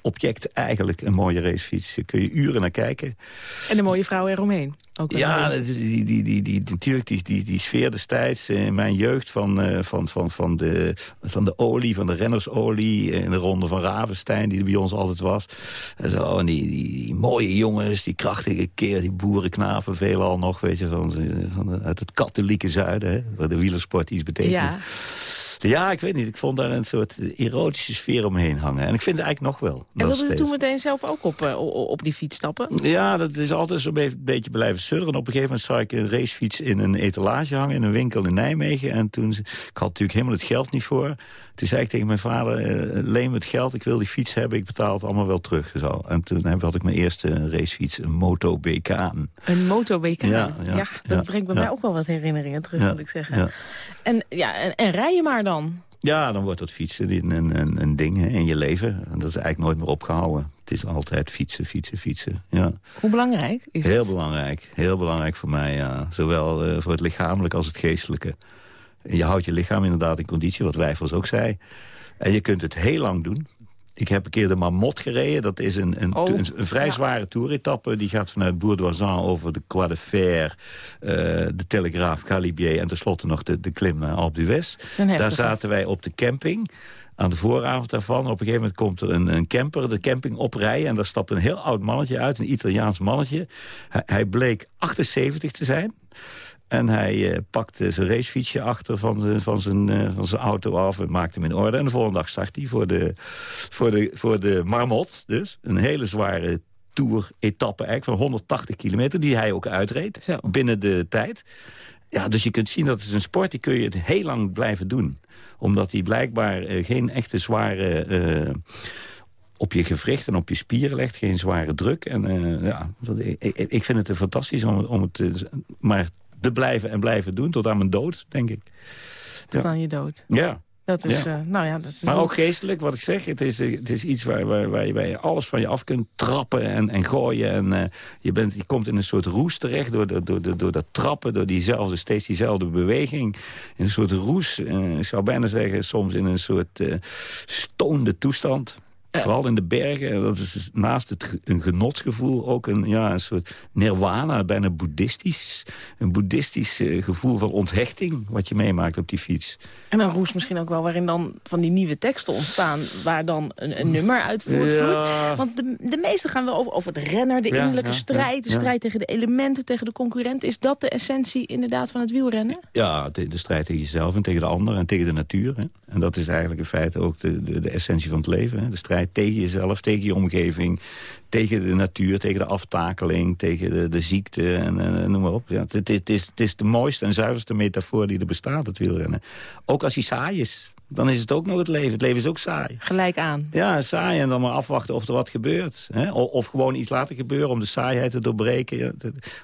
kunstobject eigenlijk, een mooie racefiets. Daar kun je uren naar kijken. En de mooie vrouw eromheen. Ook Ja, die, die, die, die, natuurlijk die, die, die sfeer destijds eh, in mijn jeugd van, eh, van, van, van, de, van de olie, van de rennersolie... in de ronde van Ravenstein, die er bij ons altijd was. En, zo, en die, die, die mooie jongens, die krachtige keer, die boerenknapen veelal nog... Weet je, van, van uit het katholieke zuiden, hè, waar de wielersport iets betekent. ja. Ja, ik weet niet. Ik vond daar een soort erotische sfeer omheen hangen. En ik vind het eigenlijk nog wel. En wilde steeds. toen meteen zelf ook op, eh, op die fiets stappen? Ja, dat is altijd zo'n be- beetje blijven sudderen. Op een gegeven moment zag ik een racefiets in een etalage hangen... in een winkel in Nijmegen. En toen, ik had natuurlijk helemaal het geld niet voor. Toen zei ik tegen mijn vader, eh, leen me het geld, ik wil die fiets hebben... ik betaal het allemaal wel terug. Zo. En toen had ik mijn eerste racefiets, een Moto BK. Een moto-BK. Ja, ja, dat brengt bij mij ook wel wat herinneringen terug, moet ik zeggen. En, ja, en, en rij je maar dan. Ja, dan wordt dat fietsen een, een, een, een ding hè, in je leven. En dat is eigenlijk nooit meer opgehouden. Het is altijd fietsen, fietsen, fietsen. Ja. Hoe belangrijk is Heel het? belangrijk. Heel belangrijk voor mij, ja. Zowel eh, voor het lichamelijke als het geestelijke. Je houdt je lichaam inderdaad in conditie, wat Wijfels ook zei. En je kunt het heel lang doen. Ik heb een keer de Marmot gereden. Dat is een, een, Oh, een, een vrij ja. zware toeretappe. Die gaat vanuit Bourdoisan over de Croix de Fer... eh, de Telegraaf, Calibier en tenslotte nog de, de klim naar Alpe d'Huez. een Daar zaten wij op de camping aan de vooravond daarvan. Op een gegeven moment komt er een, een camper de camping oprijden... en daar stapt een heel oud mannetje uit, een Italiaans mannetje. Hij, hij bleek 78 te zijn. En hij uh, pakte zijn racefietsje achter van, zijn, van, zijn, uh, van zijn auto af en maakte hem in orde. En de volgende dag start hij voor de, voor de, voor de Marmot. Dus een hele zware tour-etappe eigenlijk van 180 kilometer... die hij ook uitreed Zo. binnen de tijd. Ja, dus je kunt zien dat het is een sport, die kun je het heel lang blijven doen. Omdat hij blijkbaar uh, geen echte zware op je gewricht en op je spieren legt. Geen zware druk. En uh, ja, ik, ik, vind het fantastisch om, om het uh, maar te blijven en blijven doen. Tot aan mijn dood, denk ik. Tot ja. aan je dood. Ja. Dat is, ja. Uh, nou ja, dat is maar ook geestelijk, wat ik zeg. Het is, het is iets waar, waar, waar, je, waar je alles van je af kunt trappen en, en gooien. En, uh, je, bent, je komt in een soort roes terecht door, door, door, door dat trappen. Door diezelfde, steeds diezelfde beweging. In een soort roes. Uh, ik zou bijna zeggen, soms in een soort stoonde toestand. Vooral in de bergen, dat is dus naast het een genotsgevoel ook een, ja, een soort nirwana, bijna boeddhistisch. Een boeddhistisch uh, gevoel van onthechting wat je meemaakt op die fiets. En een roes misschien ook wel waarin dan van die nieuwe teksten ontstaan... waar dan een, een nummer uit voortvloeit. Ja. Want de, de meeste gaan wel over, over de renner, de Ja, innerlijke ja, strijd... de strijd tegen de elementen, tegen de concurrent. Is dat de essentie inderdaad van het wielrennen? Ja, de, de strijd tegen jezelf en tegen de ander en tegen de natuur. Hè. En dat is eigenlijk in feite ook de, de, de essentie van het leven. Hè. De strijd tegen jezelf, tegen je omgeving, tegen de natuur, tegen de aftakeling, tegen de, de ziekte en, en noem maar op. Ja, het, het, is, het is de mooiste en zuiverste metafoor die er bestaat, het wielrennen. Ook als hij saai is, dan is het ook nog het leven. Het leven is ook saai. Gelijk aan. Ja, saai en dan maar afwachten of er wat gebeurt. Hè? Of, of gewoon iets laten gebeuren om de saaiheid te doorbreken.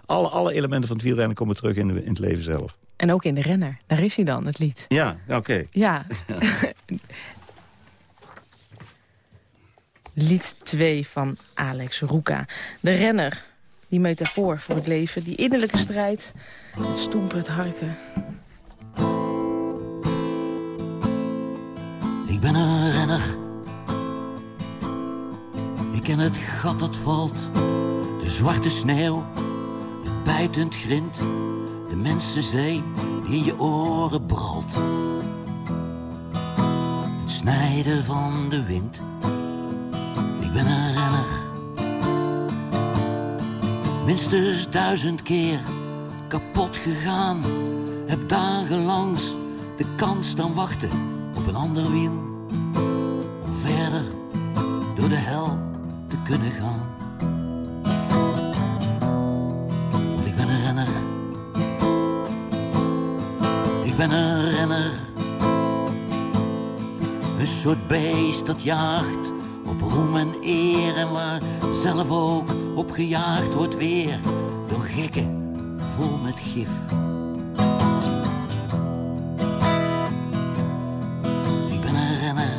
Alle, alle elementen van het wielrennen komen terug in, de, in het leven zelf. En ook in de renner. Daar is hij dan, het lied. Ja, oké. Ja. Lied 2 van Alex Roeka. De renner, die metafoor voor het leven, die innerlijke strijd, het stoempen, het harken. Ik ben een renner. Ik ken het gat dat valt, de zwarte sneeuw, het bijtend grind, de mensenzee die in je oren bralt. Het snijden van de wind. Ben een renner. Minstens duizend keer kapot gegaan. Heb dagenlangs de kans dan wachten op een ander wiel. Om verder door de hel te kunnen gaan. Want ik ben een renner. Ik ben een renner. Een soort beest dat jaagt op roem en eer. En waar zelf ook op gejaagd wordt weer. Door gekken vol met gif. Ik ben een renner.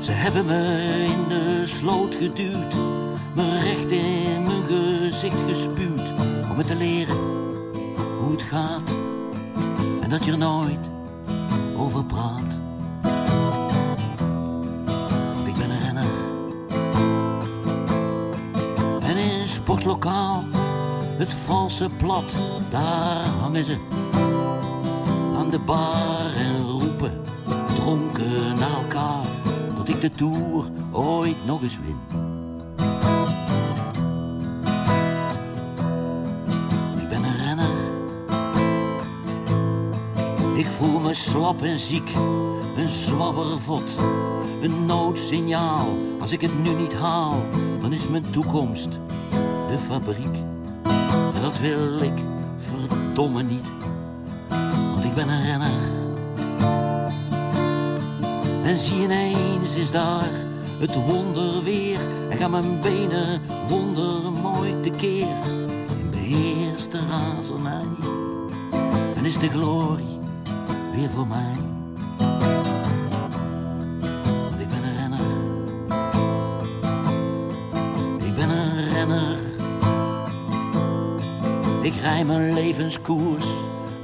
Ze hebben me in de sloot geduwd. Me recht in mijn gezicht gespuwd. Om me te leren hoe het gaat. En dat je er nooit in sportlokaal, het valse plat, daar hangen ze aan de bar en roepen, dronken naar elkaar, dat ik de Tour ooit nog eens win. Ik ben een renner. Ik voel me slap en ziek, een zwabbervot, een noodsignaal. Als ik het nu niet haal, dan is mijn toekomst de fabriek. En dat wil ik verdomme niet, want ik ben een renner. En zie ineens is daar het wonder weer. En gaan mijn benen wondermooi tekeer. Beheerst de razernij. En is de glorie weer voor mij. Mijn levenskoers,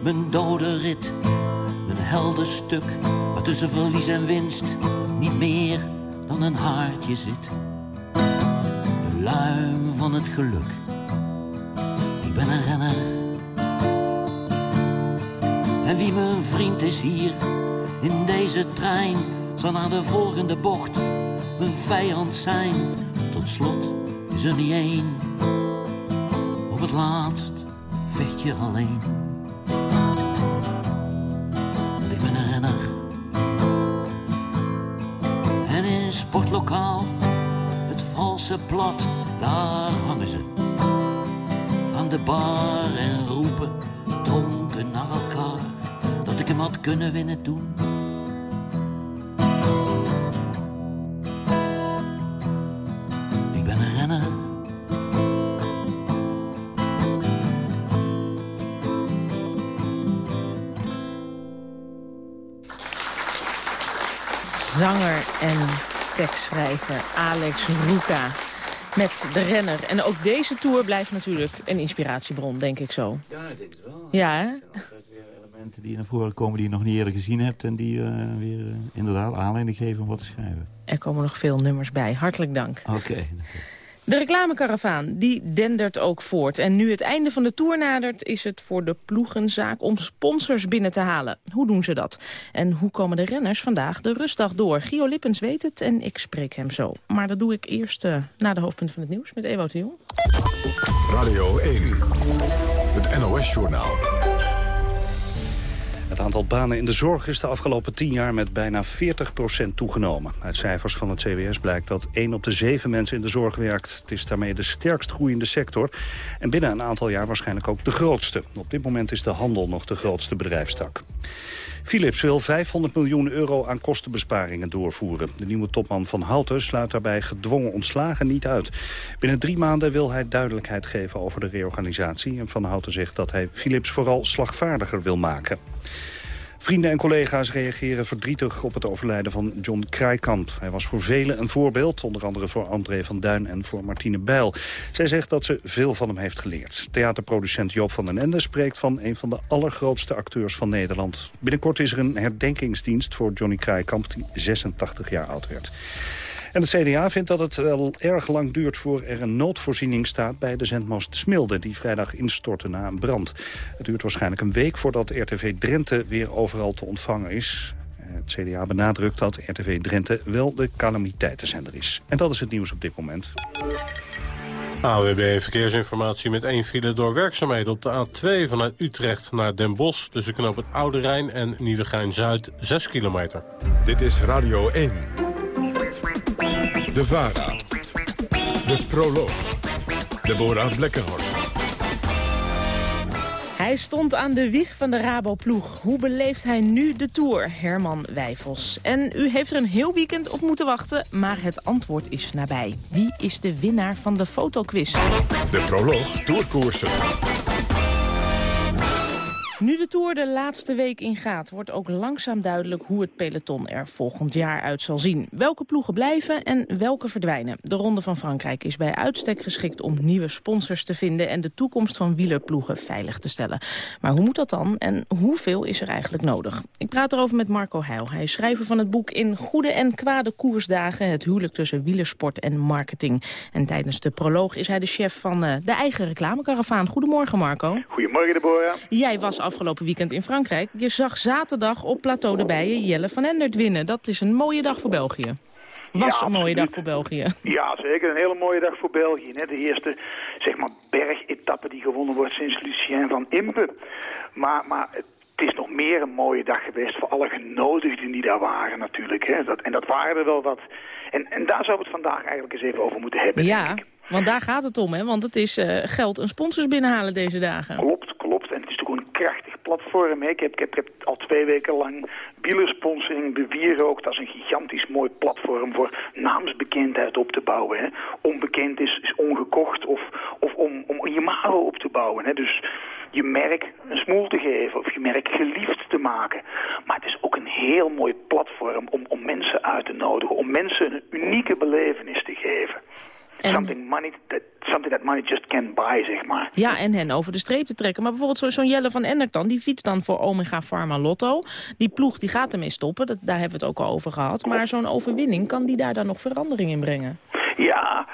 mijn dode rit, mijn heldenstuk, waar tussen verlies en winst niet meer dan een haartje zit. De luim van het geluk. Ik ben een renner. En wie mijn vriend is hier in deze trein, zal naar de volgende bocht mijn vijand zijn. Tot slot is er niet één Op het laatst je alleen. Want ik een renner. En in sportlokaal, het valse plat, daar hangen ze. Aan de bar en roepen, dronken naar elkaar, dat ik hem had kunnen winnen toen. Zanger en tekstschrijver Alex Roeka met de renner. En ook deze tour blijft natuurlijk een inspiratiebron, denk ik zo. Ja, ik denk het wel. Ja, hè? Elementen die naar voren komen die je nog niet eerder gezien hebt... en die eh, weer eh, inderdaad aanleiding geven om wat te schrijven. Er komen nog veel nummers bij. Hartelijk dank. Oké. De reclamekaravaan die dendert ook voort. En nu het einde van de tour nadert... is het voor de ploegenzaak om sponsors binnen te halen. Hoe doen ze dat? En hoe komen de renners vandaag de rustdag door? Gio Lippens weet het en ik spreek hem zo. Maar dat doe ik eerst uh, na de hoofdpunt van het nieuws met Ewout de Jong. Radio 1, het NOS-journaal. Het aantal banen in de zorg is de afgelopen tien jaar met bijna 40% toegenomen. Uit cijfers van het CBS blijkt dat 1 op de 7 mensen in de zorg werkt. Het is daarmee de sterkst groeiende sector en binnen een aantal jaar waarschijnlijk ook de grootste. Op dit moment is de handel nog de grootste bedrijfstak. Philips wil 500 miljoen euro aan kostenbesparingen doorvoeren. De nieuwe topman van Houten sluit daarbij gedwongen ontslagen niet uit. Binnen drie maanden wil hij duidelijkheid geven over de reorganisatie. En Van Houten zegt dat hij Philips vooral slagvaardiger wil maken. Vrienden en collega's reageren verdrietig op het overlijden van John Krijkamp. Hij was voor velen een voorbeeld, onder andere voor André van Duin en voor Martine Bijl. Zij zegt dat ze veel van hem heeft geleerd. Theaterproducent Joop van den Ende spreekt van een van de allergrootste acteurs van Nederland. Binnenkort is er een herdenkingsdienst voor Johnny Krijkamp, die 86 jaar oud werd. En het CDA vindt dat het wel erg lang duurt voor er een noodvoorziening staat bij de zendmast Smilde, die vrijdag instortte na een brand. Het duurt waarschijnlijk een week voordat RTV Drenthe weer overal te ontvangen is. Het CDA benadrukt dat RTV Drenthe wel de calamiteitenzender is. En dat is het nieuws op dit moment. AWB Verkeersinformatie met één file door werkzaamheden op de A2 vanuit Utrecht naar Den Bosch... tussen knoop het Oude Rijn en Nieuwegein-Zuid, 6 kilometer. Dit is Radio 1. De VARA. De Proloog. Deborah Blekkenhorst. Hij stond aan de wieg van de Rabo-ploeg. Hoe beleeft hij nu de Tour? Herman Wijfels. En u heeft er een heel weekend op moeten wachten, maar het antwoord is nabij. Wie is de winnaar van de fotoquiz? De Proloog Tourkoersen. Nu de Tour de laatste week ingaat, wordt ook langzaam duidelijk hoe het peloton er volgend jaar uit zal zien. Welke ploegen blijven en welke verdwijnen. De Ronde van Frankrijk is bij uitstek geschikt om nieuwe sponsors te vinden en de toekomst van wielerploegen veilig te stellen. Maar hoe moet dat dan en hoeveel is er eigenlijk nodig? Ik praat erover met Marco Heil. Hij is schrijver van het boek In Goede en Kwade Koersdagen, het huwelijk tussen wielersport en marketing. En tijdens de proloog is hij de chef van uh, de eigen reclamekaravaan. Goedemorgen Marco. Goedemorgen Deborah. Jij was afgelopen weekend in Frankrijk. Je zag zaterdag op Plateau de Bijen Jelle van Endert winnen. Dat is een mooie dag voor België. Was Ja, een mooie dag voor België. Ja, zeker. Een hele mooie dag voor België. De eerste zeg maar, bergetappe die gewonnen wordt sinds Lucien van Impe. Maar, maar het is nog meer een mooie dag geweest voor alle genodigden die daar waren natuurlijk. Hè. Dat, en dat waren er wel wat. En, en daar zouden we het vandaag eigenlijk eens even over moeten hebben. Ja, want daar gaat het om, hè? Want het is eh, geld en sponsors binnenhalen deze dagen. Klopt, klopt. En het is natuurlijk een krachtig platform. Ik, heb, ik, heb, al twee weken lang wielersponsoring bewierookt. Dat is een gigantisch mooi platform voor naamsbekendheid op te bouwen. Hè. Onbekend is, is ongekocht of, of om, om imago op te bouwen. Hè. Dus je merk een smoel te geven of je merk geliefd te maken. Maar het is ook een heel mooi platform om, om mensen uit te nodigen. Om mensen een unieke belevenis te geven. Something, money that, something that money just can't buy, zeg maar. Ja, en hen over de streep te trekken. Maar bijvoorbeeld zo- zo'n Jelle van Endert dan, die fietst dan voor Omega Pharma Lotto. Die ploeg die gaat ermee stoppen, dat, daar hebben we het ook al over gehad. Maar zo'n overwinning, kan die daar dan nog verandering in brengen? Ja,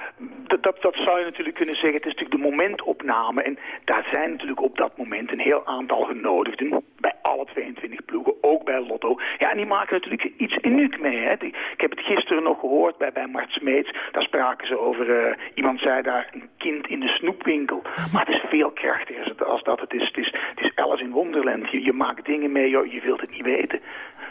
dat, dat, zou je natuurlijk kunnen zeggen. Het is natuurlijk de momentopname. En daar zijn natuurlijk op dat moment een heel aantal genodigden. Bij alle 22 ploegen, ook bij Lotto. Ja, en die maken natuurlijk iets uniek mee. Hè. ik heb het gisteren nog gehoord bij, bij Mart Smeets. Daar spraken ze over, uh, iemand zei daar, een kind in de snoepwinkel. Maar het is veel krachtiger als dat. Het is, het is, het is Alice in Wonderland. Je, je maakt dingen mee, je wilt het niet weten.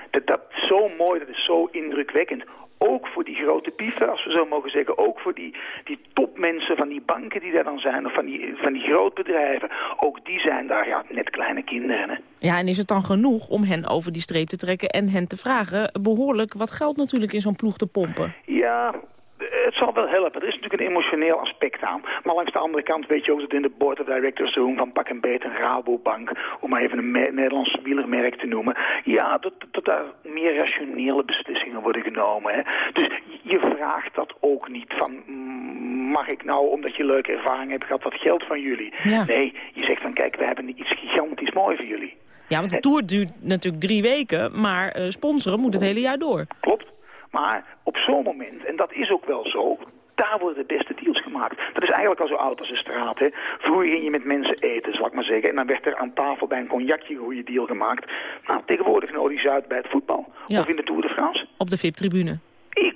Dat, dat is zo mooi, dat is zo indrukwekkend ook voor die grote pieven, als we zo mogen zeggen. Ook voor die, die topmensen van die banken die daar dan zijn, of van die, van die grootbedrijven. Ook die zijn daar ja, net kleine kinderen. Hè. Ja, en is het dan genoeg om hen over die streep te trekken en hen te vragen behoorlijk wat geld natuurlijk in zo'n ploeg te pompen? Ja, het zal wel helpen. Er is natuurlijk een emotioneel aspect aan. Maar langs de andere kant weet je ook dat in de board of directors doen van pak een beet een Rabobank, om maar even een Nederlands wielermerk te noemen. Ja, dat, dat daar meer rationele beslissingen worden genomen. Hè. Dus je vraagt dat ook niet van mag ik nou, omdat je leuke ervaring hebt gehad, wat geld van jullie? Nee, je zegt van kijk, we hebben iets gigantisch mooi voor jullie. Ja, want de Tour duurt natuurlijk drie weken, maar uh, sponsoren moet het hele jaar door. Klopt. Maar op zo'n moment, en dat is ook wel zo, daar worden de beste deals gemaakt. Dat is eigenlijk al zo oud als de straat. Hè. Vroeger ging je met mensen eten, zal ik maar zeggen. En dan werd er aan tafel bij een cognacje een goede deal gemaakt. Nou, tegenwoordig nodig je uit bij het voetbal. Of in de Tour de France. Op de VIP-tribune.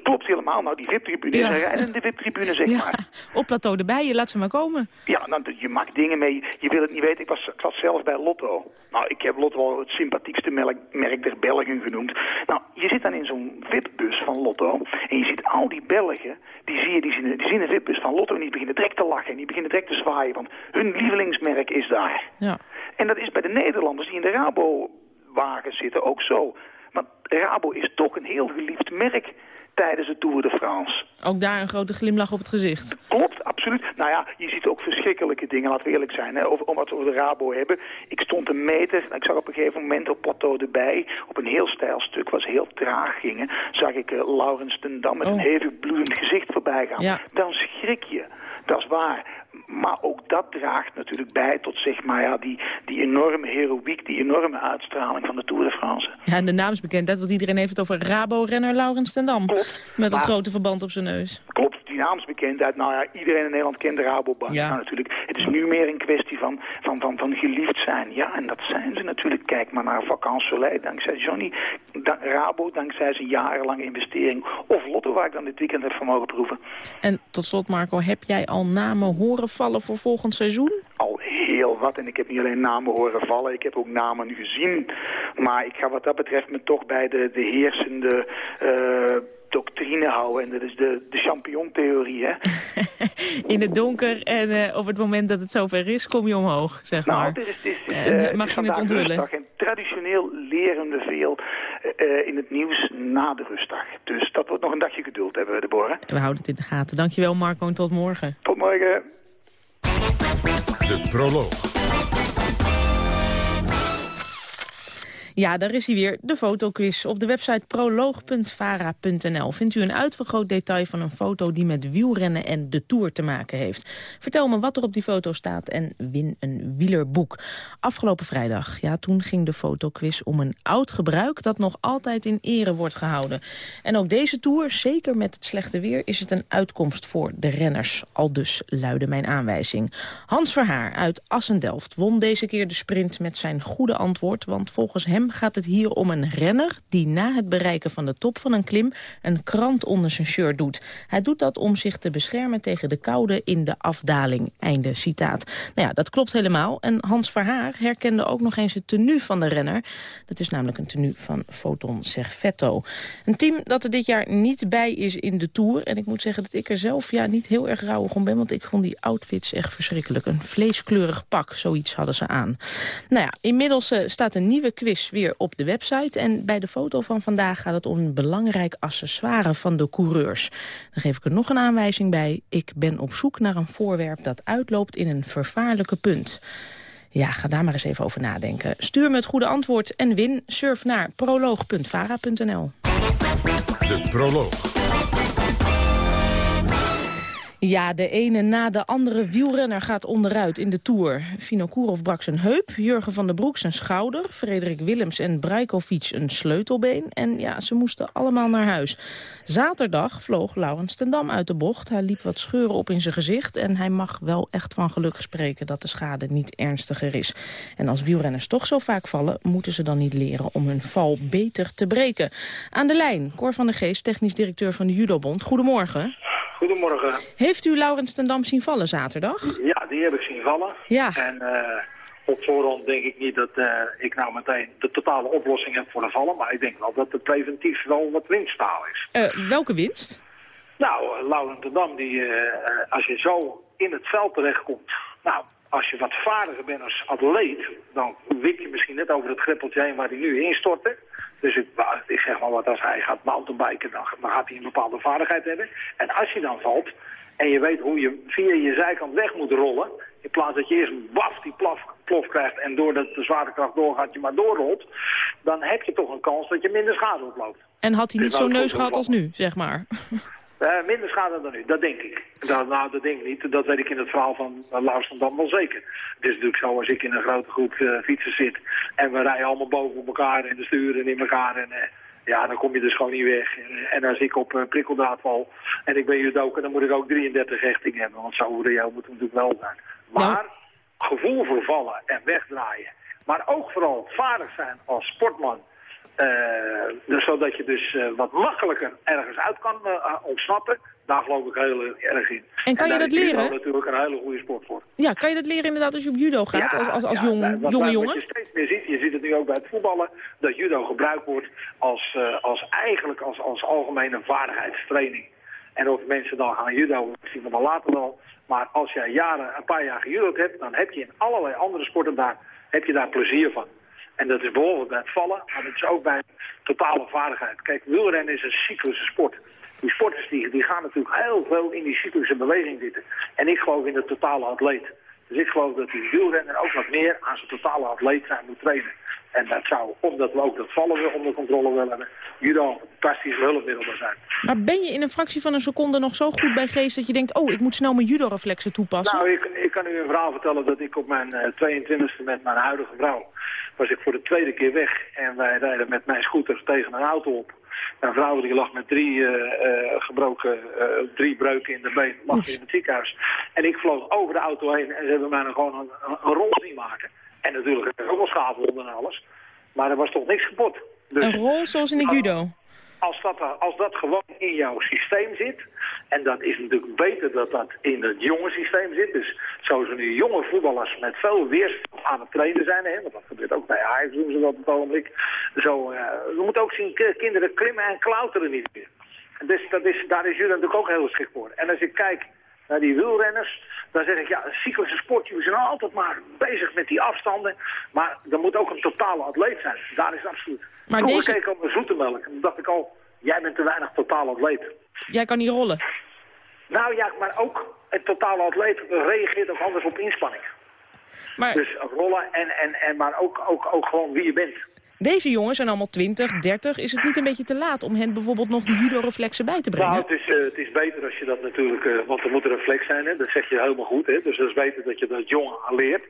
Klopt helemaal. Nou, die VIP-tribune ja. is een rijdende VIP-tribune, zeg ja. maar. Op plateau erbij, je laat ze maar komen. Ja, nou, je maakt dingen mee. Je wil het niet weten. Ik was, ik was zelf bij Lotto. Nou, ik heb Lotto wel het sympathiekste merk, merk der Belgen genoemd. Nou, je zit dan in zo'n VIP-bus van Lotto. En je ziet al die Belgen, die, zie je, die, zien, die zien een VIP-bus van Lotto en die beginnen direct te lachen. En die beginnen direct te zwaaien, want hun lievelingsmerk is daar. Ja. En dat is bij de Nederlanders die in de Rabo-wagen zitten ook zo. Want Rabo is toch een heel geliefd merk tijdens de Tour de France. Ook daar een grote glimlach op het gezicht. Klopt, absoluut. Nou ja, je ziet ook verschrikkelijke dingen, laten we eerlijk zijn. Hè, over, wat we over de Rabo hebben. Ik stond een meter, ik zag op een gegeven moment op plateau erbij, op een heel stijl stuk, was heel traag gingen, zag ik uh, Laurens ten Dam met een oh. hevig bloedend gezicht voorbij gaan. Ja. Dan schrik je. Dat is waar. Maar ook dat draagt natuurlijk bij tot zeg maar, ja, die, die enorme heroïek, die enorme uitstraling van de Tour de France. Ja, en de naamsbekendheid, want iedereen heeft het over Rabo-renner Laurens ten Dam. Klopt. Met dat grote verband op zijn neus. Klopt, die naamsbekendheid. Nou ja, iedereen in Nederland kent de Rabobank. Ja. Nou, natuurlijk, het is nu meer een kwestie van, van, van, van geliefd zijn. Ja, en dat zijn ze natuurlijk. Kijk maar naar Vacances Soleil, dankzij Johnny. Rabo, dankzij zijn jarenlange investering. Of Lotto, waar ik dan dit weekend heb van mogen proeven. En tot slot, Marco, heb jij al namen horen vallen voor volgend seizoen? Al heel wat. En ik heb niet alleen namen horen vallen, ik heb ook namen nu gezien. Maar ik ga wat dat betreft me toch bij de, de heersende... Uh, doctrine houden. En dat is de, de champignon-theorie, hè? In het donker en uh, op het moment dat het zover is, kom je omhoog, zeg nou, maar. Het is, het is, en, uh, mag je het onthullen? En traditioneel leren we veel in het nieuws na de rustdag. Dus dat wordt nog een dagje geduld hebben, Deborah. We houden het in de gaten. Dankjewel, Marco, en tot morgen. Tot morgen. De proloog. Ja, daar is hij weer, de fotoquiz. Op de website proloog.vara.nl vindt u een uitvergroot detail van een foto die met wielrennen en de Tour te maken heeft. Vertel me wat er op die foto staat en win een wielerboek. Afgelopen vrijdag, ja, toen ging de fotoquiz om een oud gebruik dat nog altijd in ere wordt gehouden. En ook deze Tour, zeker met het slechte weer, is het een uitkomst voor de renners. Al dus luidde mijn aanwijzing. Hans Verhaar uit Assendelft won deze keer de sprint met zijn goede antwoord, want volgens hem gaat het hier om een renner die na het bereiken van de top van een klim een krant onder zijn shirt doet. Hij doet dat om zich te beschermen tegen de koude in de afdaling. Einde citaat. Nou ja, dat klopt helemaal. En Hans Verhaar herkende ook nog eens het tenue van de renner. Dat is namelijk een tenue van Foton Servetto. Een team dat er dit jaar niet bij is in de Tour. En ik moet zeggen dat ik er zelf ja, niet heel erg rouwig om ben, want ik vond die outfits echt verschrikkelijk. Een vleeskleurig pak, zoiets hadden ze aan. Nou ja, inmiddels uh, staat een nieuwe quiz weer op de website. En bij de foto van vandaag gaat het om een belangrijk accessoire van de coureurs. Dan geef ik er nog een aanwijzing bij. Ik ben op zoek naar een voorwerp dat uitloopt in een vervaarlijke punt. Ja, ga daar maar eens even over nadenken. Stuur me het goede antwoord en win. Surf naar proloog.vara.nl. De proloog. Ja, de ene na de andere wielrenner gaat onderuit in de Tour. Fino Kurov brak zijn heup, Jurgen van der Broek zijn schouder... Frederik Willems en Brajkovic een sleutelbeen. En ja, ze moesten allemaal naar huis. Zaterdag vloog Laurens ten Dam uit de bocht. Hij liep wat scheuren op in zijn gezicht... en hij mag wel echt van geluk spreken dat de schade niet ernstiger is. En als wielrenners toch zo vaak vallen... moeten ze dan niet leren om hun val beter te breken. Aan de lijn, Cor van der Geest, technisch directeur van de Judobond. Goedemorgen. Goedemorgen. Heeft u Laurens ten Dam zien vallen zaterdag? Ja, die heb ik zien vallen. Ja. En uh, op voorhand denk ik niet dat uh, ik nou meteen de totale oplossing heb voor de vallen. Maar ik denk wel dat er preventief wel wat winststaal is. Uh, welke winst? Nou, Laurens ten Dam, die, als je zo in het veld terechtkomt... Nou, als je wat vaardiger bent als atleet, dan wik je misschien net over het greppeltje heen waar hij nu instortte. Dus ik, ik zeg maar wat, als hij gaat mountainbiken, dan, dan gaat hij een bepaalde vaardigheid hebben. En als je dan valt, en je weet hoe je via je zijkant weg moet rollen, in plaats dat je eerst baf die plof, plof krijgt en doordat de zwaartekracht doorgaat je maar doorrolt, dan heb je toch een kans dat je minder schade oploopt. En had hij niet zo'n neus gehad als nu, zeg maar? Uh, minder schade dan nu, dat denk ik. Dat, nou, dat denk ik niet. Dat weet ik in het verhaal van uh, Lars van Dam wel zeker. Het is natuurlijk zo als ik in een grote groep uh, fietsers zit... en we rijden allemaal boven op elkaar en de sturen in elkaar... en ja, dan kom je dus gewoon niet weg. En, en als ik op uh, prikkeldaad val en ik ben judoka... dan moet ik ook 33 hechting hebben. Want zo reëel moet het natuurlijk wel zijn. Maar gevoel voor vallen en wegdraaien... maar ook vooral vaardig zijn als sportman... Uh, dus zodat je dus uh, wat makkelijker ergens uit kan uh, ontsnappen. Daar geloof ik heel erg in. En kan en je dat leren? Dat is natuurlijk een hele goede sport voor. Ja, kan je dat leren inderdaad als je op judo gaat, ja, als, als, als ja, jong, wat, jonge wat jongen? je steeds meer ziet, je ziet het nu ook bij het voetballen, dat judo gebruikt wordt als, als eigenlijk als, als algemene vaardigheidstraining. En of mensen dan gaan judo, zien we dan later wel. Maar als jij jaren, een paar jaar gejudo'd hebt, dan heb je in allerlei andere sporten daar, heb je daar plezier van. En dat is bijvoorbeeld bij het vallen, maar dat is ook bij totale vaardigheid. Kijk, wielrennen is een cyclische sport. Die sporters die, die gaan natuurlijk heel veel in die cyclische beweging zitten. En ik geloof in de totale atleet. Dus ik geloof dat die wielrenner ook wat meer aan zijn totale atleet zijn moet trainen. En dat zou, omdat we ook dat vallen weer onder controle willen hebben, judo een fantastische hulpmiddel zijn. Maar ben je in een fractie van een seconde nog zo goed bij geest dat je denkt, oh, ik moet snel mijn judo-reflexen toepassen? Nou, ik, ik kan u een verhaal vertellen dat ik op mijn uh, 22e met mijn huidige vrouw was ik voor de tweede keer weg. En wij rijden met mijn scooter tegen een auto op. Mijn vrouw die lag met drie, uh, uh, gebroken, uh, drie breuken in de been, lag in het ziekenhuis. En ik vloog over de auto heen en ze hebben mij dan gewoon een, een, een rol zien maken. En natuurlijk ook wel schaafwonden en alles. Maar er was toch niks kapot. Dus, een rol zoals in de judo? Als dat, als dat gewoon in jouw systeem zit, en dat is natuurlijk beter dat dat in het jonge systeem zit. Dus zoals nu jonge voetballers met veel weerstand aan het trainen zijn, hè, want dat gebeurt ook bij Ajax doen ze dat op het. Zo, uh, we moeten ook zien, kinderen klimmen en klauteren niet meer. Dus dat is, daar is jullie natuurlijk ook heel geschikt voor. En als ik kijk naar die wielrenners, dan zeg ik, ja, cyclische sport, jullie zijn altijd maar bezig met die afstanden. Maar er moet ook een totale atleet zijn. Daar is absoluut. Maar Vroeger deze... keek ik op mijn zoetemelk en dan dacht ik al, jij bent te weinig totale atleet. Jij kan niet rollen. Nou ja, maar ook het totale atleet reageert ook anders op inspanning. Maar... Dus rollen en, en, en maar ook, ook, ook gewoon wie je bent. Deze jongens zijn allemaal 20, 30. Is het niet een beetje te laat om hen bijvoorbeeld nog de judo-reflexen bij te brengen? Nou, het is, uh, het is beter als je dat natuurlijk... Uh, want er moet een reflex zijn, hè? dat zeg je helemaal goed. Hè? Dus dat is beter dat je dat jong leert.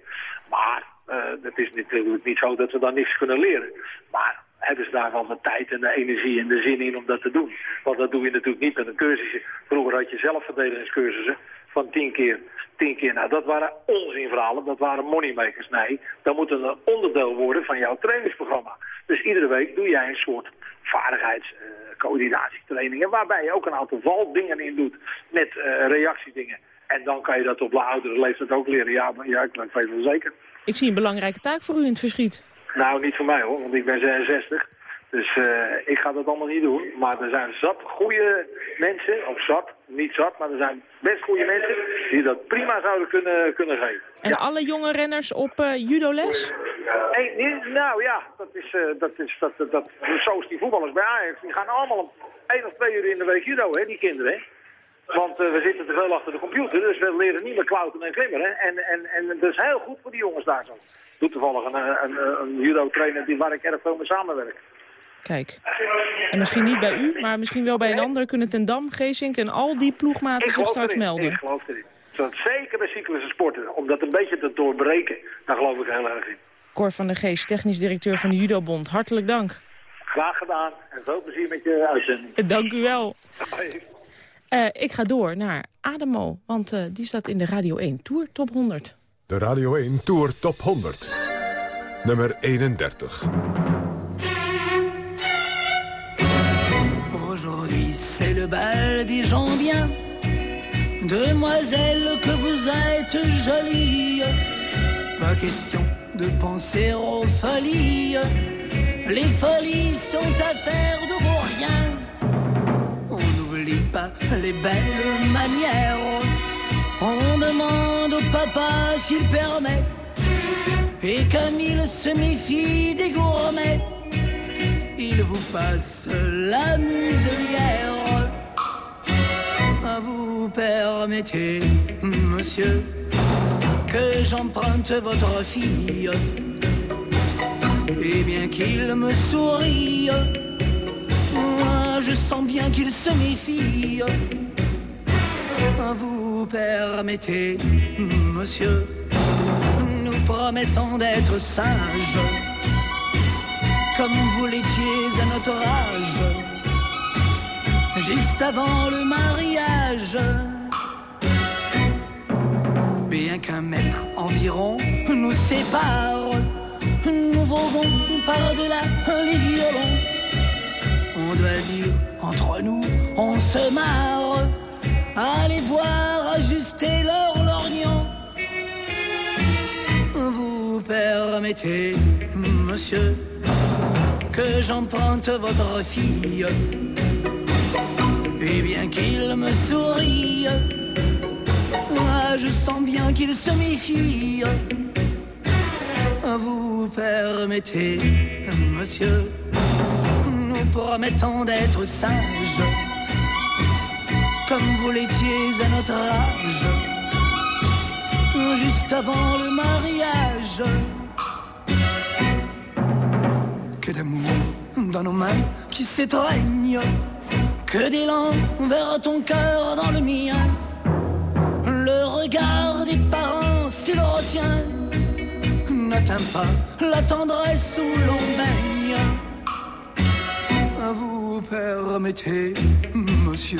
Maar uh, het is natuurlijk niet zo dat we dan niks kunnen leren. Maar hebben ze daar wel de tijd en de energie en de zin in om dat te doen. Want dat doe je natuurlijk niet met een cursusje. Vroeger had je zelfverdedigingscursussen van tien keer. Tien keer, nou dat waren onzinverhalen, dat waren moneymakers. Nee, dat moet een onderdeel worden van jouw trainingsprogramma. Dus iedere week doe jij een soort vaardigheidscoördinatietrainingen... waarbij je ook een aantal valdingen in doet met uh, reactiedingen. En dan kan je dat op de oudere leeftijd ook leren. Ja, maar, ja ik weet het zeker. Ik zie een belangrijke taak voor u in het verschiet. Nou, niet voor mij hoor, want ik ben 66. Dus uh, ik ga dat allemaal niet doen. Maar er zijn zat goede mensen, of zat, niet zat, maar er zijn best goede mensen die dat prima zouden kunnen, kunnen geven. En ja. alle jonge renners op uh, judoles? Hey, nee, nou ja, dat is, uh, dat is dat, dat, dat, zoals die voetballers bij Ajax. Die gaan allemaal één of twee uur in de week judo, hè, die kinderen. Hè. Want we zitten te veel achter de computer, dus we leren niet meer klauteren en glimmeren. En, en, en dat is heel goed voor die jongens daar zo. Doet toevallig een, een, een judo-trainer die, waar ik erg veel mee samenwerk. Kijk. En misschien niet bij u, maar misschien wel bij een andere kunnen Ten Dam, Geesink en al die ploegmaten zich straks erin. melden. Ik geloof erin. Zodat zeker bij cyclische sporten, om dat een beetje te doorbreken, daar geloof ik heel erg in. Cor van der Geest, technisch directeur van de Judobond. Hartelijk dank. Graag gedaan en veel plezier met je uitzending. Dank u wel. Uh, ik ga door naar Ademo, want uh, die staat in de Radio 1 Tour Top 100. De Radio 1 Tour Top 100. Nummer 31. Aujourd'hui c'est le bal des gens bien. Demoiselle que vous êtes jolie. Pas question de penser aux folies. Les folies sont affaires de vos rien. On n'oublie pas les belles manières. On demande au papa s'il permet. Et comme il se méfie des gourmets, il vous passe la muselière. Vous permettez, monsieur, que j'emprunte votre fille. Et bien qu'il me sourie, moi je sens bien qu'il se méfie. Vous permettez, monsieur, nous promettons d'être sages, comme vous l'étiez à notre âge, juste avant le mariage. Bien qu'un mètre environ nous sépare, nous volons par-delà les violons. On doit dire, entre nous, on se marre. Allez voir ajuster leur lorgnon. Vous permettez, monsieur, que j'emprunte votre fille. Et bien qu'il me sourie, moi je sens bien qu'il se méfie. Vous permettez, monsieur, nous promettons d'être sages, comme vous l'étiez à notre âge, juste avant le mariage. Que d'amour dans nos mains qui s'étreignent, que d'élan vers ton cœur dans le mien. Le regard des parents, s'il retient, n'atteint pas la tendresse où l'on baigne. Vous permettez, monsieur,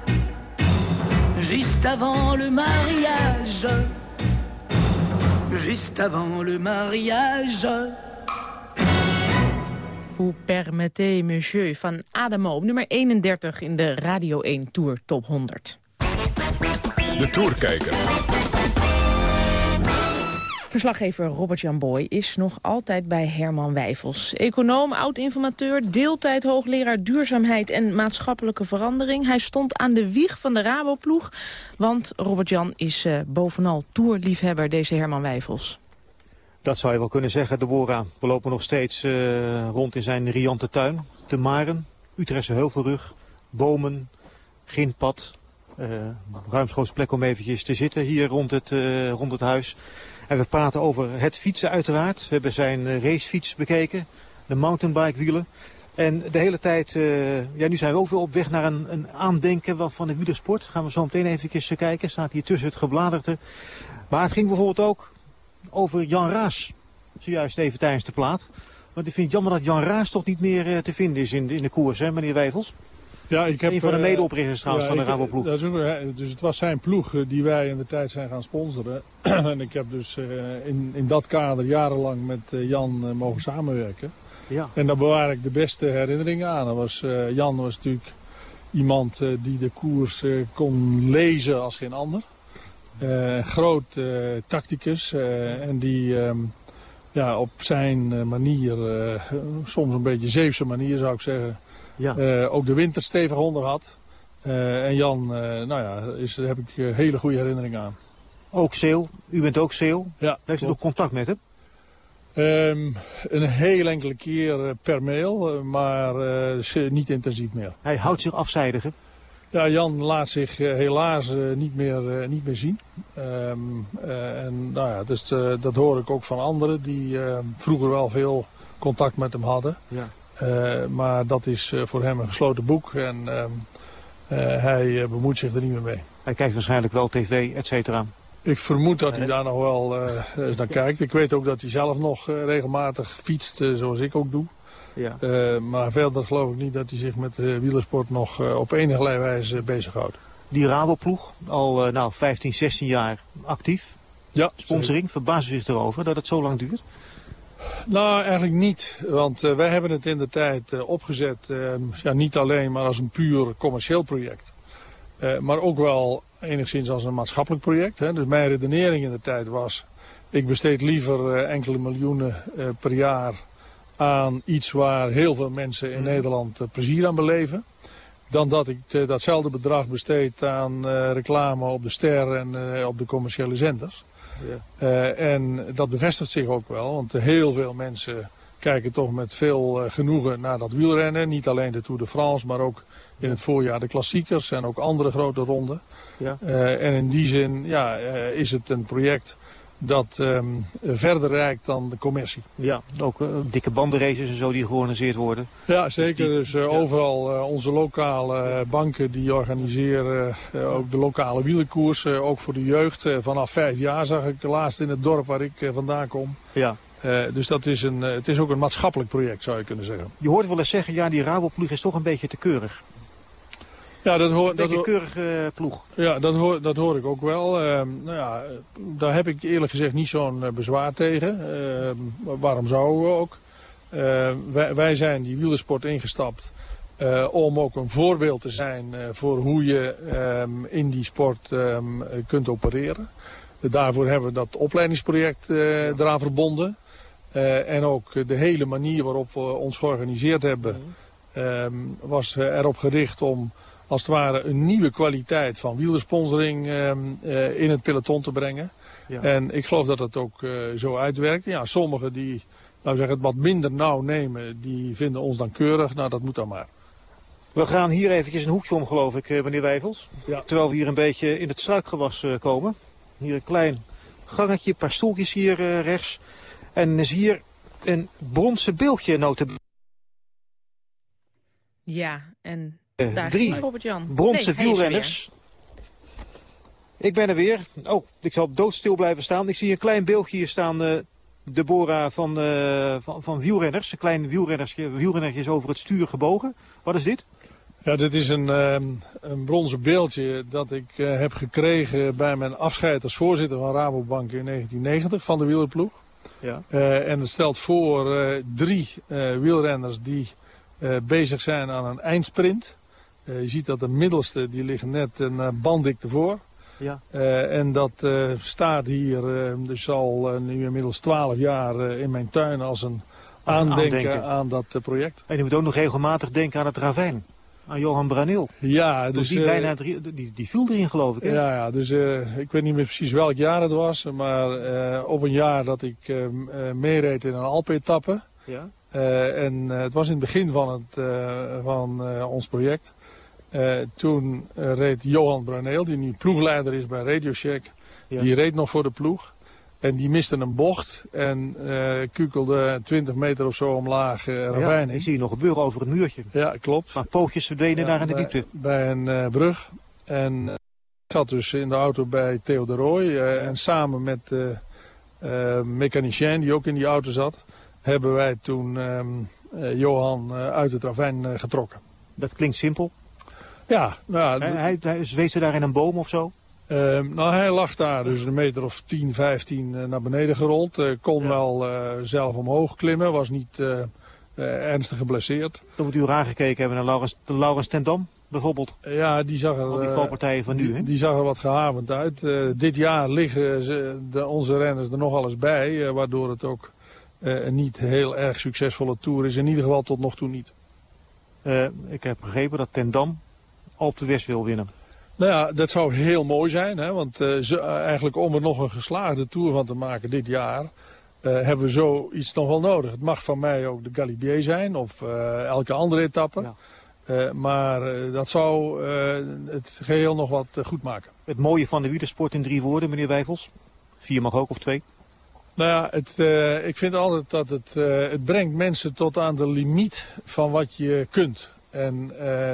juste avant le mariage, juste avant le mariage. Vous permettez, monsieur, van Adamo. Op nummer 31 in de Radio 1 Tour Top 100. De Tourkijker. Verslaggever Robert-Jan Boy is nog altijd bij Herman Wijfels. Econoom, oud-informateur, deeltijd hoogleraar duurzaamheid en maatschappelijke verandering. Hij stond aan de wieg van de Raboploeg, want Robert-Jan is uh, bovenal toerliefhebber, deze Herman Wijfels. Dat zou je wel kunnen zeggen, de Wora. We lopen nog steeds uh, rond in zijn riante tuin. De Maren, Utrechtse Heuvelrug, bomen, geen pad. Uh, ruimschoots plek om eventjes te zitten hier rond het, rond het huis. En we praten over het fietsen uiteraard. We hebben zijn racefiets bekeken, de mountainbike wielen. En de hele tijd, ja nu zijn we ook weer op weg naar een, een aandenken van de wielersport. Gaan we zo meteen even kijken, staat hier tussen het gebladerte. Maar het ging bijvoorbeeld ook over Jan Raas. Zojuist even tijdens de plaat. Want ik vind het jammer dat Jan Raas toch niet meer te vinden is in de, in de koers, hè, meneer Wijfels? Ja, ik heb, een van de medeoprichters trouwens ja, van de Raboploeg. Dat is ook, dus het was zijn ploeg die wij in de tijd zijn gaan sponsoren. en ik heb dus uh, in, in dat kader jarenlang met Jan mogen samenwerken. Ja. En daar bewaar ik de beste herinneringen aan. Dat was, Jan was natuurlijk iemand die de koers kon lezen als geen ander. Uh, groot uh, tacticus uh, en die ja, op zijn manier, soms een beetje Zeefse manier zou ik zeggen, Ja. ook de winter stevig onder had. en Jan, nou ja, is, daar heb ik hele goede herinneringen aan. Ook Seel. U bent ook Seel. Ja. Heeft u nog contact met hem? Um, een heel enkele keer per mail, maar niet intensief meer. Hij houdt zich afzijdig, hè? Ja, Jan laat zich helaas niet, meer, niet meer zien. Um, en nou ja, dus, dat hoor ik ook van anderen die vroeger wel veel contact met hem hadden. Ja. Maar dat is voor hem een gesloten boek en ehm, hij bemoeit zich er niet meer mee. Hij kijkt waarschijnlijk wel tv, et cetera. Ik vermoed dat hij daar nog wel eens naar kijkt. Ik weet ook dat hij zelf nog regelmatig fietst, zoals ik ook doe. Ja. maar verder geloof ik niet dat hij zich met wielersport nog op enige wijze bezighoudt. Die Raboploeg, al nou, 15, 16 jaar actief. Ja, Sponsoring, verbaast u zich erover dat het zo lang duurt? Nou, eigenlijk niet. Want wij hebben het in de tijd opgezet, ja, niet alleen maar als een puur commercieel project. maar ook wel enigszins als een maatschappelijk project. Hè. Dus mijn redenering in de tijd was, ik besteed liever enkele miljoenen per jaar aan iets waar heel veel mensen in mhm. Nederland plezier aan beleven. Dan dat ik datzelfde bedrag besteed aan reclame op de ster en op de commerciële zenders. Ja. en dat bevestigt zich ook wel, want heel veel mensen kijken toch met veel genoegen naar dat wielrennen. Niet alleen de Tour de France, maar ook in het voorjaar de klassiekers en ook andere grote ronden. Ja. Uh, en in die zin ja, uh, is het een project dat um, verder reikt dan de commercie. Ja, ook uh, dikke bandenraces en zo die georganiseerd worden. Ja, zeker. Dus, dus overal onze lokale banken die organiseren ook de lokale wielenkoers. ook voor de jeugd. vanaf vijf jaar zag ik laatst in het dorp waar ik vandaan kom. Ja. dus dat is een, het is ook een maatschappelijk project zou je kunnen zeggen. Je hoort wel eens zeggen, ja die Raboploeg is toch een beetje te keurig. Ja, dat hoor, dat een keurige ploeg. Ja, dat hoor, dat hoor ik ook wel. Uh, nou ja, daar heb ik eerlijk gezegd niet zo'n uh, bezwaar tegen. Ehm, waarom zouden we ook? Ehm, wij, wij, zijn die wielersport ingestapt eh, om ook een voorbeeld te zijn voor hoe je in die sport kunt opereren. daarvoor hebben we dat opleidingsproject eraan verbonden. en ook de hele manier waarop we ons georganiseerd hebben... was erop gericht om als het ware een nieuwe kwaliteit van wielersponsoring uh, in het peloton te brengen. Ja. En ik geloof dat het ook uh, zo uitwerkt. Ja, sommigen die nou zeggen, het wat minder nauw nemen, die vinden ons dan keurig. Nou, dat moet dan maar. We gaan hier eventjes een hoekje om, geloof ik, eh, meneer Wijvels. Ja. Terwijl we hier een beetje in het struikgewas komen. Hier een klein gangetje, een paar stoeltjes hier rechts. En is hier een bronzen beeldje noten. Ja, en Daar drie bronzen nee, wielrenners. Ik ben er weer. Oh, ik zal doodstil blijven staan. Ik zie een klein beeldje hier staan, uh, Deborah, van, uh, van, van wielrenners. Een klein wielrennertje, wielrennertje is over het stuur gebogen. Wat is dit? Ja, dit is een, um, een bronzen beeldje dat ik uh, heb gekregen bij mijn afscheid als voorzitter van Rabobank in 1990 van de wielerploeg. Ja. Uh, en het stelt voor uh, drie wielrenners die bezig zijn aan een eindsprint. Eh, je ziet dat de middelste, die ligt net een uh, banddik ervoor. Ja. Uh, en dat staat hier dus al nu inmiddels 12 jaar in mijn tuin als een aandenken, aandenken. aan dat project. En je moet ook nog regelmatig denken aan het ravijn. Aan Johan Branil. Ja, dus... Die, bijna drie, die, die viel erin geloof ik. Hè? Ja, ja, dus ik weet niet meer precies welk jaar het was. Maar op een jaar dat ik meereed in een Alpe-etappe. Ja. en het was in het begin van, het, van ons project. Uh, toen uh, reed Johan Braneel, die nu ploegleider is bij Radio Shack. Ja. Die reed nog voor de ploeg. En die miste een bocht en uh, kukelde 20 meter of zo omlaag uh, ravijn ja, ik zie je nog gebeuren over het muurtje. Ja, klopt. Maar pootjes verdwenen daar in de diepte. Bij een brug. En ik zat dus in de auto bij Theo de Rooij. En samen met de mechanicien die ook in die auto zat... hebben wij toen ehm, Johan uit het ravijn getrokken. Dat klinkt simpel. Ja, nou, hij, hij, zweefde daar in een boom of zo? Uh, nou, hij lag daar dus een meter of 10, 15 uh, naar beneden gerold. Uh, kon wel uh, zelf omhoog klimmen, was niet ernstig geblesseerd. Dan moet u raar gekeken hebben naar Laurens, Laurens Tendam bijvoorbeeld. Ja, die zag er... Al die valpartijen van nu, hè? Die zag er wat gehavend uit. dit jaar liggen ze, de, onze renners er nog alles bij, waardoor het ook een niet heel erg succesvolle Tour is. In ieder geval tot nog toe niet. ik heb begrepen dat Ten Alp de West wil winnen. Nou ja, dat zou heel mooi zijn. Hè? Want ze, eigenlijk om er nog een geslaagde Tour van te maken dit jaar... hebben we zoiets nog wel nodig. Het mag van mij ook de Galibier zijn of elke andere etappe. Ja. Uh, maar uh, dat zou uh, het geheel nog wat goed maken. Het mooie van de wielersport in drie woorden, meneer Wijfels? Vier mag ook of twee? Nou ja, het, ik vind altijd dat het, het brengt mensen tot aan de limiet van wat je kunt. En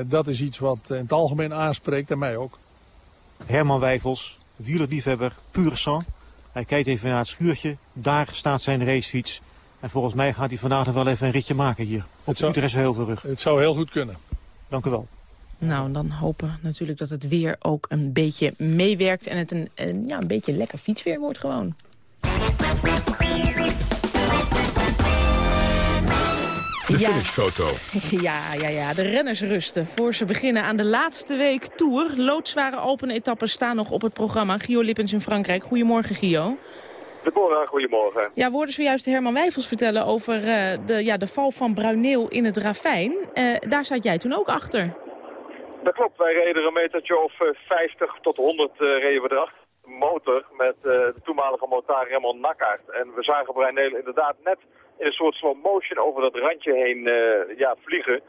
dat is iets wat in het algemeen aanspreekt en mij ook. Herman Wijfels, wielerliefhebber, pure sang. Hij kijkt even naar het schuurtje. Daar staat zijn racefiets. En volgens mij gaat hij vandaag wel even een ritje maken hier. Op het zou, heel veel rug. Het zou heel goed kunnen. Dank u wel. Nou, dan hopen we natuurlijk dat het weer ook een beetje meewerkt... en het een, een, ja, een beetje lekker fietsweer wordt gewoon. De ja. finishfoto. Ja, ja, ja, de renners rusten voor ze beginnen aan de laatste week Tour. Loodzware Alpen-etappes staan nog op het programma. Gio Lippens in Frankrijk. Goedemorgen, Gio. Deborah, goedemorgen. Ja, woorden zojuist Herman Wijfels vertellen over uh, de, ja, de val van Bruineel in het ravijn. Uh, daar zat jij toen ook achter. Dat klopt, wij reden een metertje of 50 tot 100 uh, reden we erachter. Motor met de toenmalige motaar Raymond Nakkaert. En we zagen Bruineel inderdaad net in een soort slow motion over dat randje heen ja, vliegen.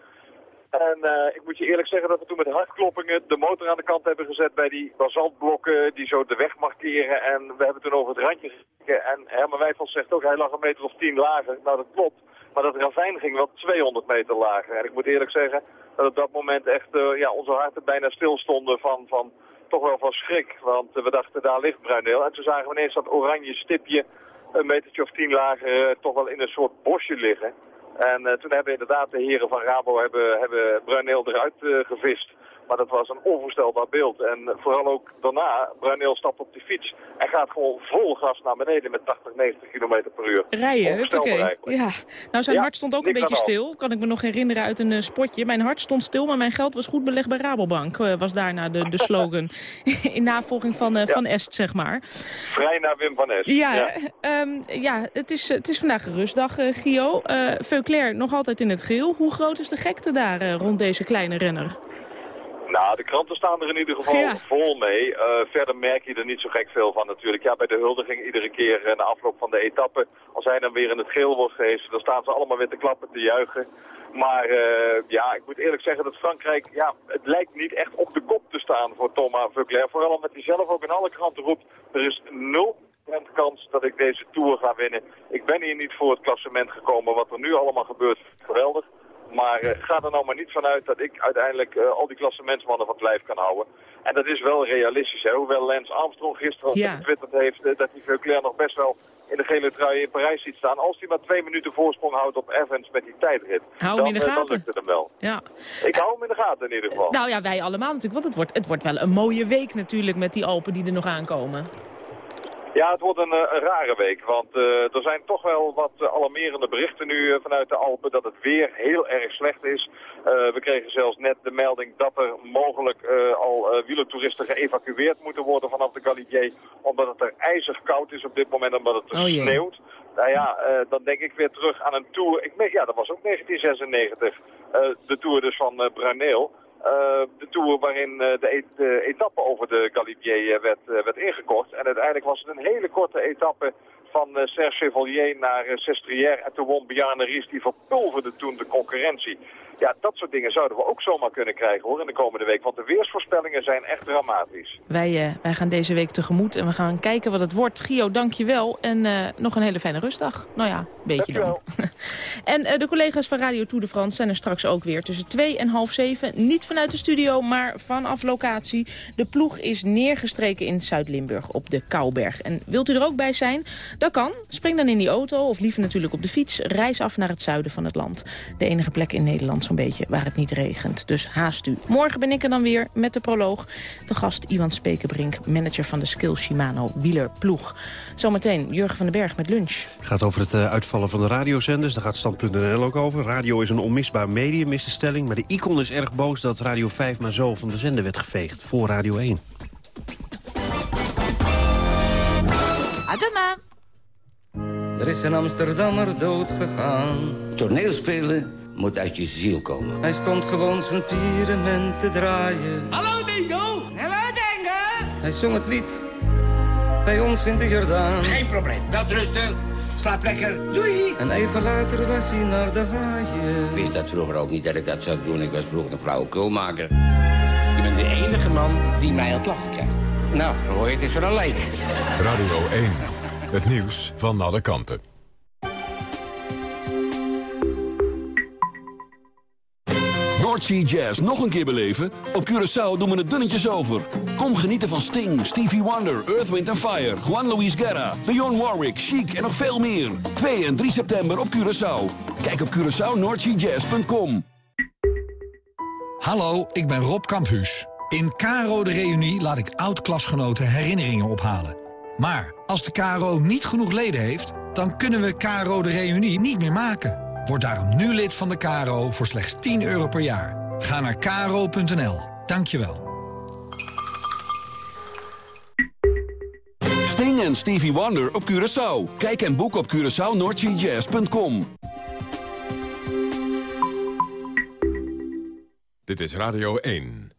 En uh, ik moet je eerlijk zeggen dat we toen met hartkloppingen de motor aan de kant hebben gezet bij die basaltblokken die zo de weg markeren. En we hebben toen over het randje gekeken. En Herman Wijfels zegt ook, hij lag een meter of tien lager. Nou, dat klopt. Maar dat ravijn ging wel 200 meter lager. En ik moet eerlijk zeggen dat op dat moment echt uh, ja, onze harten bijna stilstonden van, van toch wel van schrik. Want we dachten, daar ligt Bruineel. En toen zagen we ineens dat oranje stipje een metertje of tien lager toch wel in een soort bosje liggen. En uh, toen hebben inderdaad de heren van Rabo hebben, hebben Bruineel eruit uh, gevist. Maar dat was een onvoorstelbaar beeld. En vooral ook daarna, Bruineel stapt op die fiets en gaat gewoon vol gas naar beneden met 80, 90 km per uur. Rijden, oké. Ja. Nou, zijn hart stond ook een beetje stil. Kan ik me nog herinneren uit een uh, spotje. Mijn hart stond stil, maar mijn geld was goed belegd bij Rabobank. Uh, was daarna de, de slogan. In navolging van, uh, ja. van Est, zeg maar. Vrij naar Wim van Est. Ja, ja. Um, ja het, is, het is vandaag een rustdag, Gio. Veuclair nog altijd in het geel. Hoe groot is de gekte daar rond deze kleine renner? Nou, de kranten staan er in ieder geval vol mee. Uh, verder merk je er niet zo gek veel van natuurlijk. Ja, bij de huldiging iedere keer uh, na afloop van de etappe, als hij dan weer in het geel wordt gehezen, dan staan ze allemaal weer te klappen, te juichen. Maar uh, ja, ik moet eerlijk zeggen dat Frankrijk, ja, het lijkt niet echt op de kop te staan voor Thomas Veuclair. Vooral omdat hij zelf ook in alle kranten roept, er is nul kans dat ik deze Tour ga winnen. Ik ben hier niet voor het klassement gekomen. Wat er nu allemaal gebeurt, geweldig. Maar uh, ga er nou maar niet vanuit dat ik uiteindelijk uh, al die klassementsmannen van het lijf kan houden. En dat is wel realistisch. Hè? Hoewel Lance Armstrong gisteren ja. getwitterd heeft uh, dat hij Veuclair nog best wel in de gele trui in Parijs ziet staan. Als hij maar twee minuten voorsprong houdt op Evans met die tijdrit. Hou hem in de gaten. dan lukt het hem wel. Ja. Ik hou hem in de gaten in ieder geval. nou ja, wij allemaal natuurlijk. Want het wordt, het wordt wel een mooie week natuurlijk met die Alpen die er nog aankomen. Ja, het wordt een, eh, een rare week, want uh, er zijn toch wel wat uh, alarmerende berichten nu vanuit de Alpen dat het weer heel erg slecht is. we kregen zelfs net de melding dat er mogelijk al wielertoeristen geëvacueerd moeten worden vanaf de Galibier, omdat het er ijzig koud is op dit moment, omdat het er oh, sneeuwt. Nou ja, dan denk ik weer terug aan een tour. Ik, ja, dat was ook 1996. de tour dus van Bruneel. Uh, de tour waarin uh, de, et etappe over de Galibier uh, werd, werd ingekort. En uiteindelijk was het een hele korte etappe van Serge Chevalier naar Sestriere. En toen won Bjarne Ries, die verpulverde toen de concurrentie. Ja, dat soort dingen zouden we ook zomaar kunnen krijgen hoor in de komende week. Want de weersvoorspellingen zijn echt dramatisch. Wij, wij gaan deze week tegemoet en we gaan kijken wat het wordt. Gio, dank je wel. En nog een hele fijne rustdag. Nou ja, een beetje dan. en de collega's van Radio Tour de France zijn er straks ook weer tussen twee en half zeven. Niet vanuit de studio, maar vanaf locatie. De ploeg is neergestreken in Zuid-Limburg op de Kouberg. En wilt u er ook bij zijn? Dat kan. Spring dan in die auto of liever natuurlijk op de fiets. Reis af naar het zuiden van het land. De enige plek in Nederland zo'n beetje waar het niet regent. Dus haast u. Morgen ben ik er dan weer met de proloog. De gast Iwan Spekerbrink, manager van de Skill Shimano wielerploeg. Zometeen Jurgen van den Berg met lunch. Het gaat over het uh, uitvallen van de radiozenders. Daar gaat Stand.nl ook over. Radio is een onmisbaar medium, is de stelling. Maar de Icon is erg boos dat Radio 5 maar zo van de zender werd geveegd. Voor Radio 1. Adema. Er is een Amsterdammer dood gegaan. Toneelspelen moet uit je ziel komen. Hij stond gewoon zijn pyramid te draaien. Hallo Dingo! Hallo Dingo! Hij zong het lied bij ons in de Jordaan. Geen probleem, wel rusten. Slaap lekker. Doei! En even later was hij naar de haaien. Ik wist dat vroeger ook niet dat ik dat zou doen. Ik was vroeger een flauwekulmaker. Je bent de enige man die mij aan het lachen krijgt. Nou, dan hoor je het is van een leek. Radio 1. Het nieuws van alle kanten. Jazz nog een keer beleven? Op Curaçao doen we het dunnetjes over. Kom genieten van Sting, Stevie Wonder, Earth, Wind Fire... Juan Luis Guerra, Dionne Warwick, Chic en nog veel meer. 2 en 3 september op Curaçao. Kijk op CuraçaoNoordseaJazz.com. Hallo, ik ben Rob Kamphuus. In Caro de Reunie laat ik oud-klasgenoten herinneringen ophalen. Maar als de Caro niet genoeg leden heeft... dan kunnen we Caro de Reunie niet meer maken... Word daarom nu lid van de KRO voor slechts 10 euro per jaar. Ga naar kro.nl. Dankjewel. Sting en Stevie Wonder op Curaçao. Kijk en boek op CuraçaoNordGJazz.com. Dit is Radio 1.